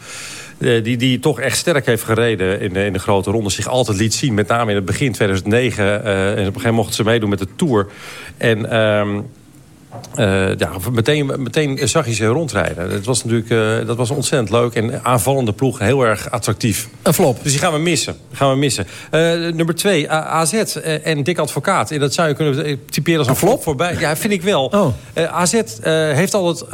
[SPEAKER 21] eh, die, die toch echt sterk heeft gereden in de, in de grote ronde... zich altijd liet zien, met name in het begin 2009. eh, en op een gegeven moment mochten ze meedoen met de Tour. En... eh, ja, meteen, meteen zag je ze rondrijden. Het was natuurlijk, eh, dat was ontzettend leuk. En aanvallende ploeg, heel erg attractief.
[SPEAKER 2] Een flop.
[SPEAKER 21] Dus die gaan we missen. Gaan we missen. Eh, nummer twee, AZ en Dick Advocaat. En dat zou je kunnen typeren als een, flop? voorbij. Ja, vind ik wel. Eh, AZ heeft altijd,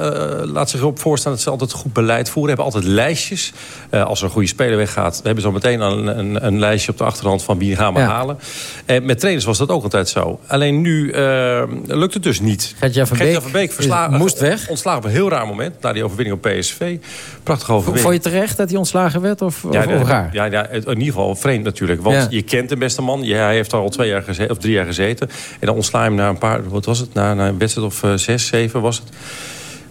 [SPEAKER 21] laat zich erop voorstaan... dat ze altijd goed beleid voeren. Hebben altijd lijstjes. Als er een goede speler weggaat... we hebben meteen al een, een, een lijstje op de achterhand... van wie gaan we
[SPEAKER 2] Ja.
[SPEAKER 21] halen. En met trainers was dat ook altijd zo. Alleen nu lukt het dus niet.
[SPEAKER 2] Gert-Jan van Beek
[SPEAKER 21] van Beek verslagen,
[SPEAKER 2] moest weg.
[SPEAKER 21] Ontslagen op een heel raar moment. Na die overwinning op PSV. Prachtige overwinning.
[SPEAKER 2] Vond je terecht dat hij ontslagen werd? Of,
[SPEAKER 21] Ja,
[SPEAKER 2] of, of
[SPEAKER 21] ja,
[SPEAKER 2] raar?
[SPEAKER 21] ja, ja, in ieder geval vreemd natuurlijk. Want
[SPEAKER 2] Ja.
[SPEAKER 21] je kent de beste man. Ja, hij heeft al twee jaar gezeten, of drie jaar gezeten. En dan ontsla je hem na een paar, wat was het? Na, na een wedstrijd of eh, zes, zeven was het.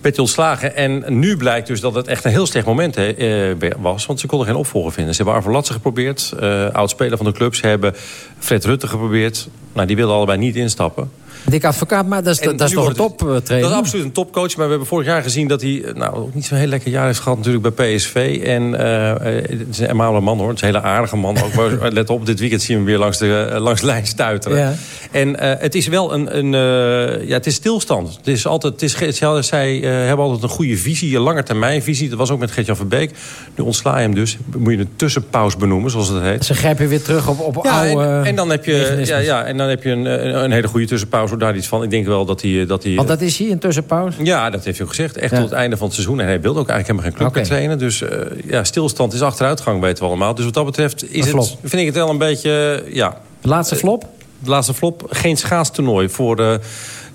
[SPEAKER 21] Werd hij ontslagen. En nu blijkt dus dat het echt een heel slecht moment eh, was. Want ze konden geen opvolger vinden. Ze hebben Arvo Latse geprobeerd. eh oud-speler van de club. Ze hebben Fred Rutte geprobeerd. Nou, die wilden allebei niet instappen.
[SPEAKER 2] Dick Advocaat, maar dat is,
[SPEAKER 21] En
[SPEAKER 2] dat is toch een toptrainer?
[SPEAKER 21] Dat is absoluut een topcoach. Maar we hebben vorig jaar gezien dat hij eh, nou, ook niet zo'n heel lekker jaar heeft gehad natuurlijk bij PSV. En eh, eh, het is een amabele man hoor. Het is een hele aardige man. Ook, maar let op, dit weekend zien we hem weer langs de, eh, langs de lijn stuiteren.
[SPEAKER 2] Ja.
[SPEAKER 21] En eh, het is wel een, een eh, ja, het is stilstand. Het is altijd, het is, zij eh, hebben altijd een goede visie, een langetermijnvisie. Dat was ook met Gert-Jan Verbeek. Nu ontsla je hem dus. Moet je een tussenpauze benoemen, zoals het heet.
[SPEAKER 2] Ze grijpen weer terug op, op
[SPEAKER 21] Ja,
[SPEAKER 2] oude
[SPEAKER 21] en, en dan heb je, ja, ja, en dan heb je een, een, een hele goede tussenpauze. Daar iets van. Ik denk wel dat hij... Dat hij
[SPEAKER 2] Want dat is hier een tussenpauze?
[SPEAKER 21] ja, dat heeft hij ook gezegd. Echt
[SPEAKER 2] Ja.
[SPEAKER 21] tot het einde van het seizoen. En hij wilde ook eigenlijk helemaal geen club meer trainen. Dus eh, ja, stilstand is achteruitgang, weten we allemaal. Dus wat dat betreft is het, vind ik het wel een beetje... Ja,
[SPEAKER 2] Laatste flop?
[SPEAKER 21] de laatste flop. Geen schaatstoernooi voor de, eh,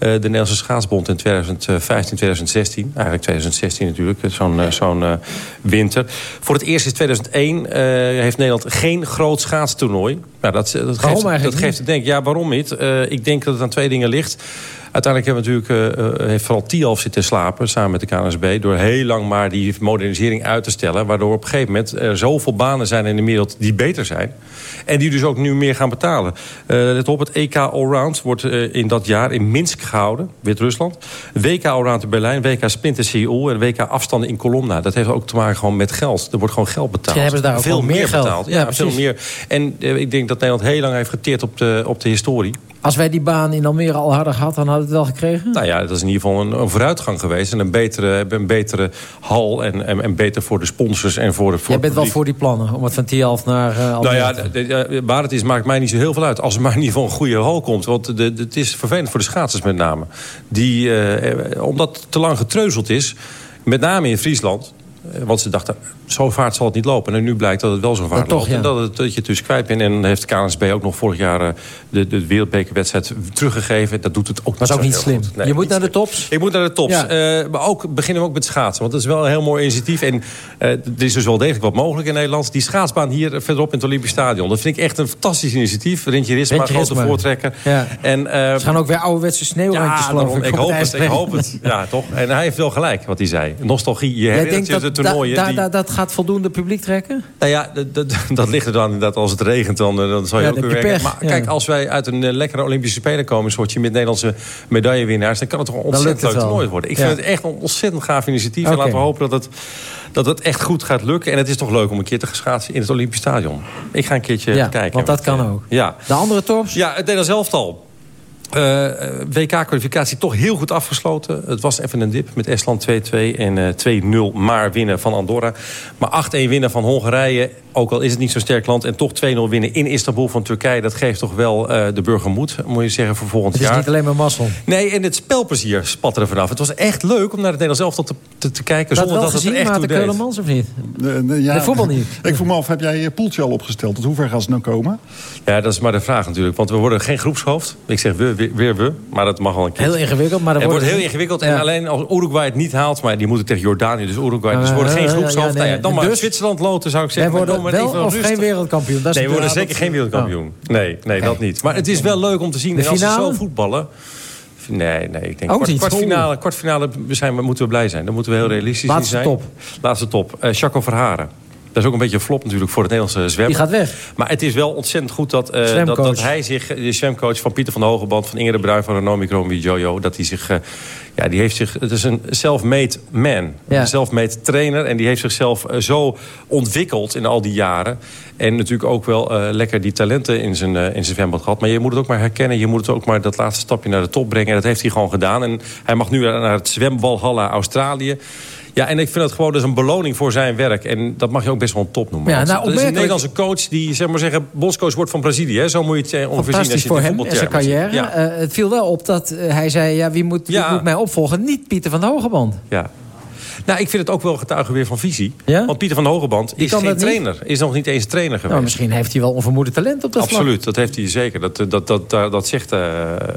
[SPEAKER 21] de Nederlandse Schaatsbond in 2015, 2016. Eigenlijk 2016 natuurlijk, zo'n eh, zo'n eh, winter. Voor het eerst in 2001 eh, heeft Nederland geen groot schaatstoernooi. Nou, dat, dat, geeft,
[SPEAKER 2] eigenlijk
[SPEAKER 21] dat geeft denken. Ja, waarom niet? Eh, ik denk dat het aan twee dingen ligt. Uiteindelijk hebben we natuurlijk, eh, heeft vooral Tialf zitten slapen... samen met de KNSB, door heel lang maar die modernisering uit te stellen... waardoor op een gegeven moment er zoveel banen zijn in de wereld die beter zijn... en die dus ook nu meer gaan betalen. Eh let op, het EK Allround wordt in dat jaar in Minsk gehouden, Wit-Rusland. WK Allround in Berlijn, WK Sprint in Seoul... en WK afstanden in Colomna. Dat heeft ook te maken gewoon met geld. Er wordt gewoon geld betaald.
[SPEAKER 2] Ja, hebben ze daar
[SPEAKER 21] veel meer
[SPEAKER 2] geld.
[SPEAKER 21] betaald.
[SPEAKER 2] Ja,
[SPEAKER 21] Ja, veel meer. En ik denk dat Nederland heel lang heeft geteerd op de, op de historie.
[SPEAKER 2] Als wij die baan in Almere al hadden gehad, dan hadden we het wel gekregen.
[SPEAKER 21] Nou ja, dat is in ieder geval een, een vooruitgang geweest. En een betere, een betere hal en, en, en beter voor de sponsors en voor de voor
[SPEAKER 2] Jij bent wel voor die plannen, om het van Tialf naar uh,
[SPEAKER 21] Nou ja,
[SPEAKER 2] te-
[SPEAKER 21] de- de- waar het is, maakt mij niet zo heel veel uit. Als er maar in ieder geval een goede hal komt. Want de, het is vervelend voor de schaatsers met name. Die, eh, omdat het te lang getreuzeld is, met name in Friesland... Want ze dachten, zo vaart zal het niet lopen. En nu blijkt dat het wel zo vaart
[SPEAKER 2] toch,
[SPEAKER 21] loopt.
[SPEAKER 2] ja.
[SPEAKER 21] En dat, het, dat je het dus kwijt bent. En dan heeft de KNSB ook nog vorig jaar eh, de, de wereldbekerwedstrijd teruggegeven. Dat doet het ook zo
[SPEAKER 2] ook niet slim.
[SPEAKER 21] Nee,
[SPEAKER 2] je moet
[SPEAKER 21] niet
[SPEAKER 2] naar de tops.
[SPEAKER 21] Ik moet naar de tops.
[SPEAKER 2] Ja.
[SPEAKER 21] Eh, maar ook, beginnen we ook met schaatsen. Want dat is wel een heel mooi initiatief. En eh, er is dus wel degelijk wat mogelijk in Nederland. Die schaatsbaan hier verderop in het Olympisch Stadion. Dat vind ik echt een fantastisch initiatief. Rintje Risma, grote voortrekker.
[SPEAKER 2] Ja.
[SPEAKER 21] En,
[SPEAKER 2] Ze gaan ook weer ouderwetse sneeuwrandjes
[SPEAKER 21] ja,
[SPEAKER 2] ik.
[SPEAKER 21] ik,
[SPEAKER 2] op
[SPEAKER 21] hoop
[SPEAKER 2] het
[SPEAKER 21] het, ik hoop het. Ja, toch? En hij heeft wel gelijk wat hij zei. Nostalgie, je herinnert je
[SPEAKER 2] dat
[SPEAKER 21] de toernooien. die-
[SPEAKER 2] da- dat gaat voldoende publiek trekken?
[SPEAKER 21] nou ja, dat, ligt er dan inderdaad. Als het regent, dan, eh, dan zal je
[SPEAKER 2] Ja,
[SPEAKER 21] ook weer
[SPEAKER 2] je
[SPEAKER 21] werken. Maar
[SPEAKER 2] ja.
[SPEAKER 21] kijk, als wij uit een eh, lekkere Olympische Spelen komen... een soortje met Nederlandse medaillewinnaars... dan kan het toch een ontzettend leuk toernooi worden. Ik vind het echt een ontzettend gaaf initiatief. En laten we hopen dat het, dat het echt goed gaat lukken. En het is toch leuk om een keer te gaan schaatsen in het Olympisch Stadion. Ik ga een keertje kijken.
[SPEAKER 2] want dat kan ook.
[SPEAKER 21] Ja.
[SPEAKER 2] De andere tops?
[SPEAKER 21] Ja, het Nederlands elftal. Eh, WK-kwalificatie toch heel goed afgesloten. Het was even een dip met Estland 2-2 en eh 2-0 maar winnen van Andorra. Maar 8-1 winnen van Hongarije, ook al is het niet zo'n sterk land... en toch 2-0 winnen in Istanbul van Turkije... dat geeft toch wel eh, de burger moed, moet je zeggen, voor volgend
[SPEAKER 2] Het is
[SPEAKER 21] jaar.
[SPEAKER 2] niet alleen maar mazzel.
[SPEAKER 21] Nee, en het spelplezier spatte er vanaf. Het was echt leuk om naar het Nederlands elftal te, te, te kijken...
[SPEAKER 2] Dat
[SPEAKER 21] zonder dat het er echt toe
[SPEAKER 2] Maarten
[SPEAKER 21] deed.
[SPEAKER 2] Keulemans, of niet?
[SPEAKER 22] De, de- ja,
[SPEAKER 2] De voetbal niet.
[SPEAKER 22] Ik vroeg me af, heb jij je poeltje al opgesteld? Tot hoe ver gaan ze nou komen?
[SPEAKER 21] Ja, dat is maar de vraag natuurlijk. Want we worden geen groepshoofd. Ik zeg we, weer, we, maar dat mag wel een keer.
[SPEAKER 2] Heel ingewikkeld, maar dat
[SPEAKER 21] Het
[SPEAKER 2] wordt
[SPEAKER 21] heel ingewikkeld. En
[SPEAKER 2] Ja.
[SPEAKER 21] alleen als Uruguay het niet haalt... maar die moeten tegen Jordanië, dus Uruguay. Dus we worden geen groepshoofd.
[SPEAKER 2] nee.
[SPEAKER 21] dan maar
[SPEAKER 2] Dus-
[SPEAKER 21] Zwitserland loten, zou ik
[SPEAKER 2] Wij
[SPEAKER 21] zeggen. Maar
[SPEAKER 2] worden wel of
[SPEAKER 21] rustig.
[SPEAKER 2] geen wereldkampioen? Dat is
[SPEAKER 21] nee, we worden
[SPEAKER 2] de-
[SPEAKER 21] zeker geen wereldkampioen. Nee, nee dat niet. Maar het is wel leuk om te zien.
[SPEAKER 2] De
[SPEAKER 21] En als ze zo voetballen... Nee, nee, ik denk
[SPEAKER 2] Ook
[SPEAKER 21] kwart, kwartfinale, kwartfinale zijn, we- moeten we blij zijn. Dan moeten we heel realistisch in
[SPEAKER 2] Laatste
[SPEAKER 21] zijn.
[SPEAKER 2] top.
[SPEAKER 21] Laatste top. Eh Chaco Verharen. Dat is ook een beetje een flop natuurlijk voor het Nederlandse zwemmen.
[SPEAKER 2] Die gaat weg.
[SPEAKER 21] Maar het is wel ontzettend goed dat, eh, dat, dat hij zich, de zwemcoach van Pieter van de Hogeband, van Inge de Bruin, van Renault Microbi Jojo, dat hij zich, eh, ja, die heeft zich, het is een self-made man,
[SPEAKER 2] Ja.
[SPEAKER 21] een self-made trainer en die heeft zichzelf eh, zo ontwikkeld in al die jaren. En natuurlijk ook wel eh, lekker die talenten in zijn, eh, in zijn zwembad gehad. Maar je moet het ook maar herkennen, je moet het ook maar dat laatste stapje naar de top brengen. En dat heeft hij gewoon gedaan. En hij mag nu naar het zwemwalhalla Australië. Ja, en ik vind het gewoon dus een beloning voor zijn werk. En dat mag je ook best wel een top noemen.
[SPEAKER 2] Ja, nou,
[SPEAKER 21] dat is een Nederlandse coach die, zeg maar zeggen, bondscoach wordt van Brazilië. Hè? Zo moet je het eh, ongeveer zien als
[SPEAKER 2] Fantastisch
[SPEAKER 21] je
[SPEAKER 2] voor hem en zijn carrière.
[SPEAKER 21] Ja.
[SPEAKER 2] Eh, het viel wel op dat eh, hij zei... Ja, wie, moet, wie
[SPEAKER 21] Ja.
[SPEAKER 2] moet mij opvolgen? Niet Pieter van de Hogeband.
[SPEAKER 21] ja. Nou, ik vind het ook wel getuigen weer van visie.
[SPEAKER 2] Ja?
[SPEAKER 21] Want Pieter van Hogeband is geen
[SPEAKER 2] dat niet?
[SPEAKER 21] trainer. Is nog niet eens trainer geweest.
[SPEAKER 2] Nou, misschien heeft hij wel onvermoede talent op dat vlak.
[SPEAKER 21] Absoluut, dat heeft hij zeker. Dat, dat, dat, dat, dat zegt eh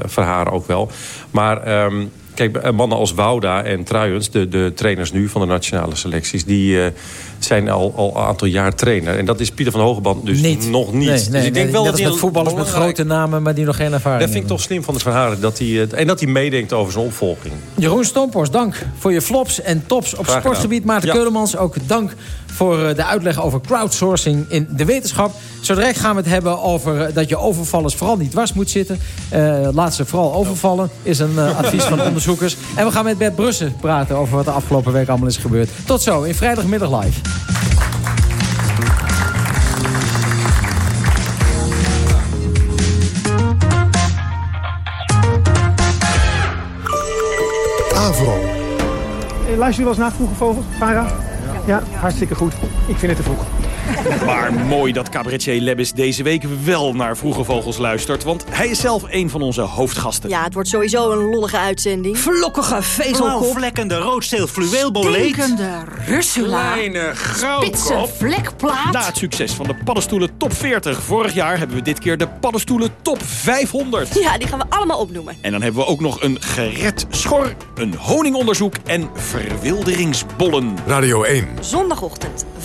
[SPEAKER 21] Verhaar ook wel. Maar ehm, kijk, eh, mannen als Wouda en Truijens... De, de trainers nu van de nationale selecties... die eh, zijn al, al een aantal jaar trainer. En dat is Pieter van Hogeband dus
[SPEAKER 2] Niet.
[SPEAKER 21] nog niet.
[SPEAKER 2] Nee,
[SPEAKER 21] dus ik denk
[SPEAKER 2] nee,
[SPEAKER 21] wel dat hij
[SPEAKER 2] met voetballers met grote namen... maar die nog geen ervaring
[SPEAKER 21] Dat vind ik toch slim van de Verhaar. Dat hij, eh, en dat hij meedenkt over zijn opvolging.
[SPEAKER 2] Jeroen Stomphorst, dank voor je flops en tops op sportgebied. Maarten
[SPEAKER 21] Ja.
[SPEAKER 2] Keulemans, ook dank voor eh, de uitleg over crowdsourcing in de wetenschap. Zo direct gaan we het hebben over eh, dat je overvallers vooral niet dwars moet zitten. Eh, laat ze vooral overvallen, is een advies van onderzoekers. En we gaan met Bert Brussen praten over wat de afgelopen week allemaal is gebeurd. Tot zo, in vrijdagmiddag live.
[SPEAKER 1] Avro.
[SPEAKER 25] Eh, Luister je wel eens naar Vroege Vogels, Farah? Ja. hartstikke goed. Ik vind het te vroeg.
[SPEAKER 23] Maar mooi dat cabaretier Lebbes deze week wel naar Vroege Vogels luistert. Want hij is zelf een van onze hoofdgasten.
[SPEAKER 26] Ja, het wordt sowieso een lollige uitzending. Vlokkige vezelkop.
[SPEAKER 23] vlekkende roodsteel fluweelboleet.
[SPEAKER 26] Stinkende russula.
[SPEAKER 23] Kleine
[SPEAKER 26] Spitse
[SPEAKER 23] grauwkop.
[SPEAKER 26] vlekplaat.
[SPEAKER 23] Na het succes van de paddenstoelen top 40 vorig jaar... hebben we dit keer de paddenstoelen top 500.
[SPEAKER 26] Ja, die gaan we allemaal opnoemen.
[SPEAKER 23] En dan hebben we ook nog een gered schor, een honingonderzoek en verwilderingsbollen.
[SPEAKER 1] Radio 1.
[SPEAKER 26] Zondagochtend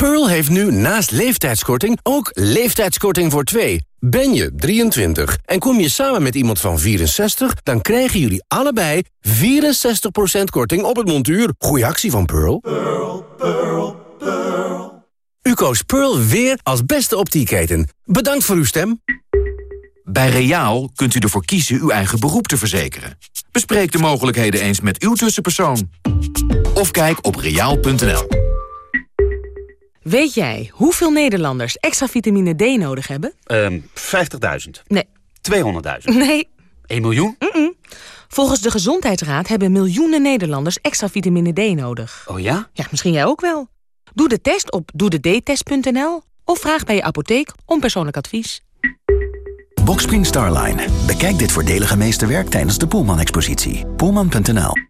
[SPEAKER 27] Pearl heeft nu naast leeftijdskorting ook leeftijdskorting voor twee. Ben je 23 en kom je samen met iemand van 64... dan krijgen jullie allebei 64% korting op het montuur. Goeie actie van Pearl. U koos Pearl weer als beste optieketen. Bedankt voor uw stem.
[SPEAKER 28] Bij Reaal kunt u ervoor kiezen uw eigen beroep te verzekeren. Bespreek de mogelijkheden eens met uw tussenpersoon. Of kijk op reaal.nl.
[SPEAKER 6] Weet jij hoeveel Nederlanders extra vitamine D nodig hebben?
[SPEAKER 20] Ehm 50.000.
[SPEAKER 6] Nee.
[SPEAKER 20] 200.000.
[SPEAKER 6] Nee.
[SPEAKER 20] 1 miljoen?
[SPEAKER 6] Mm-mm. Volgens de Gezondheidsraad hebben miljoenen Nederlanders extra vitamine D nodig.
[SPEAKER 20] Oh ja?
[SPEAKER 6] Ja, misschien jij ook wel. Doe de test op doedetest.nl of vraag bij je apotheek om persoonlijk advies.
[SPEAKER 29] Boxspring Starline. Bekijk dit voordelige meesterwerk tijdens de Poelman-expositie. Poelman.nl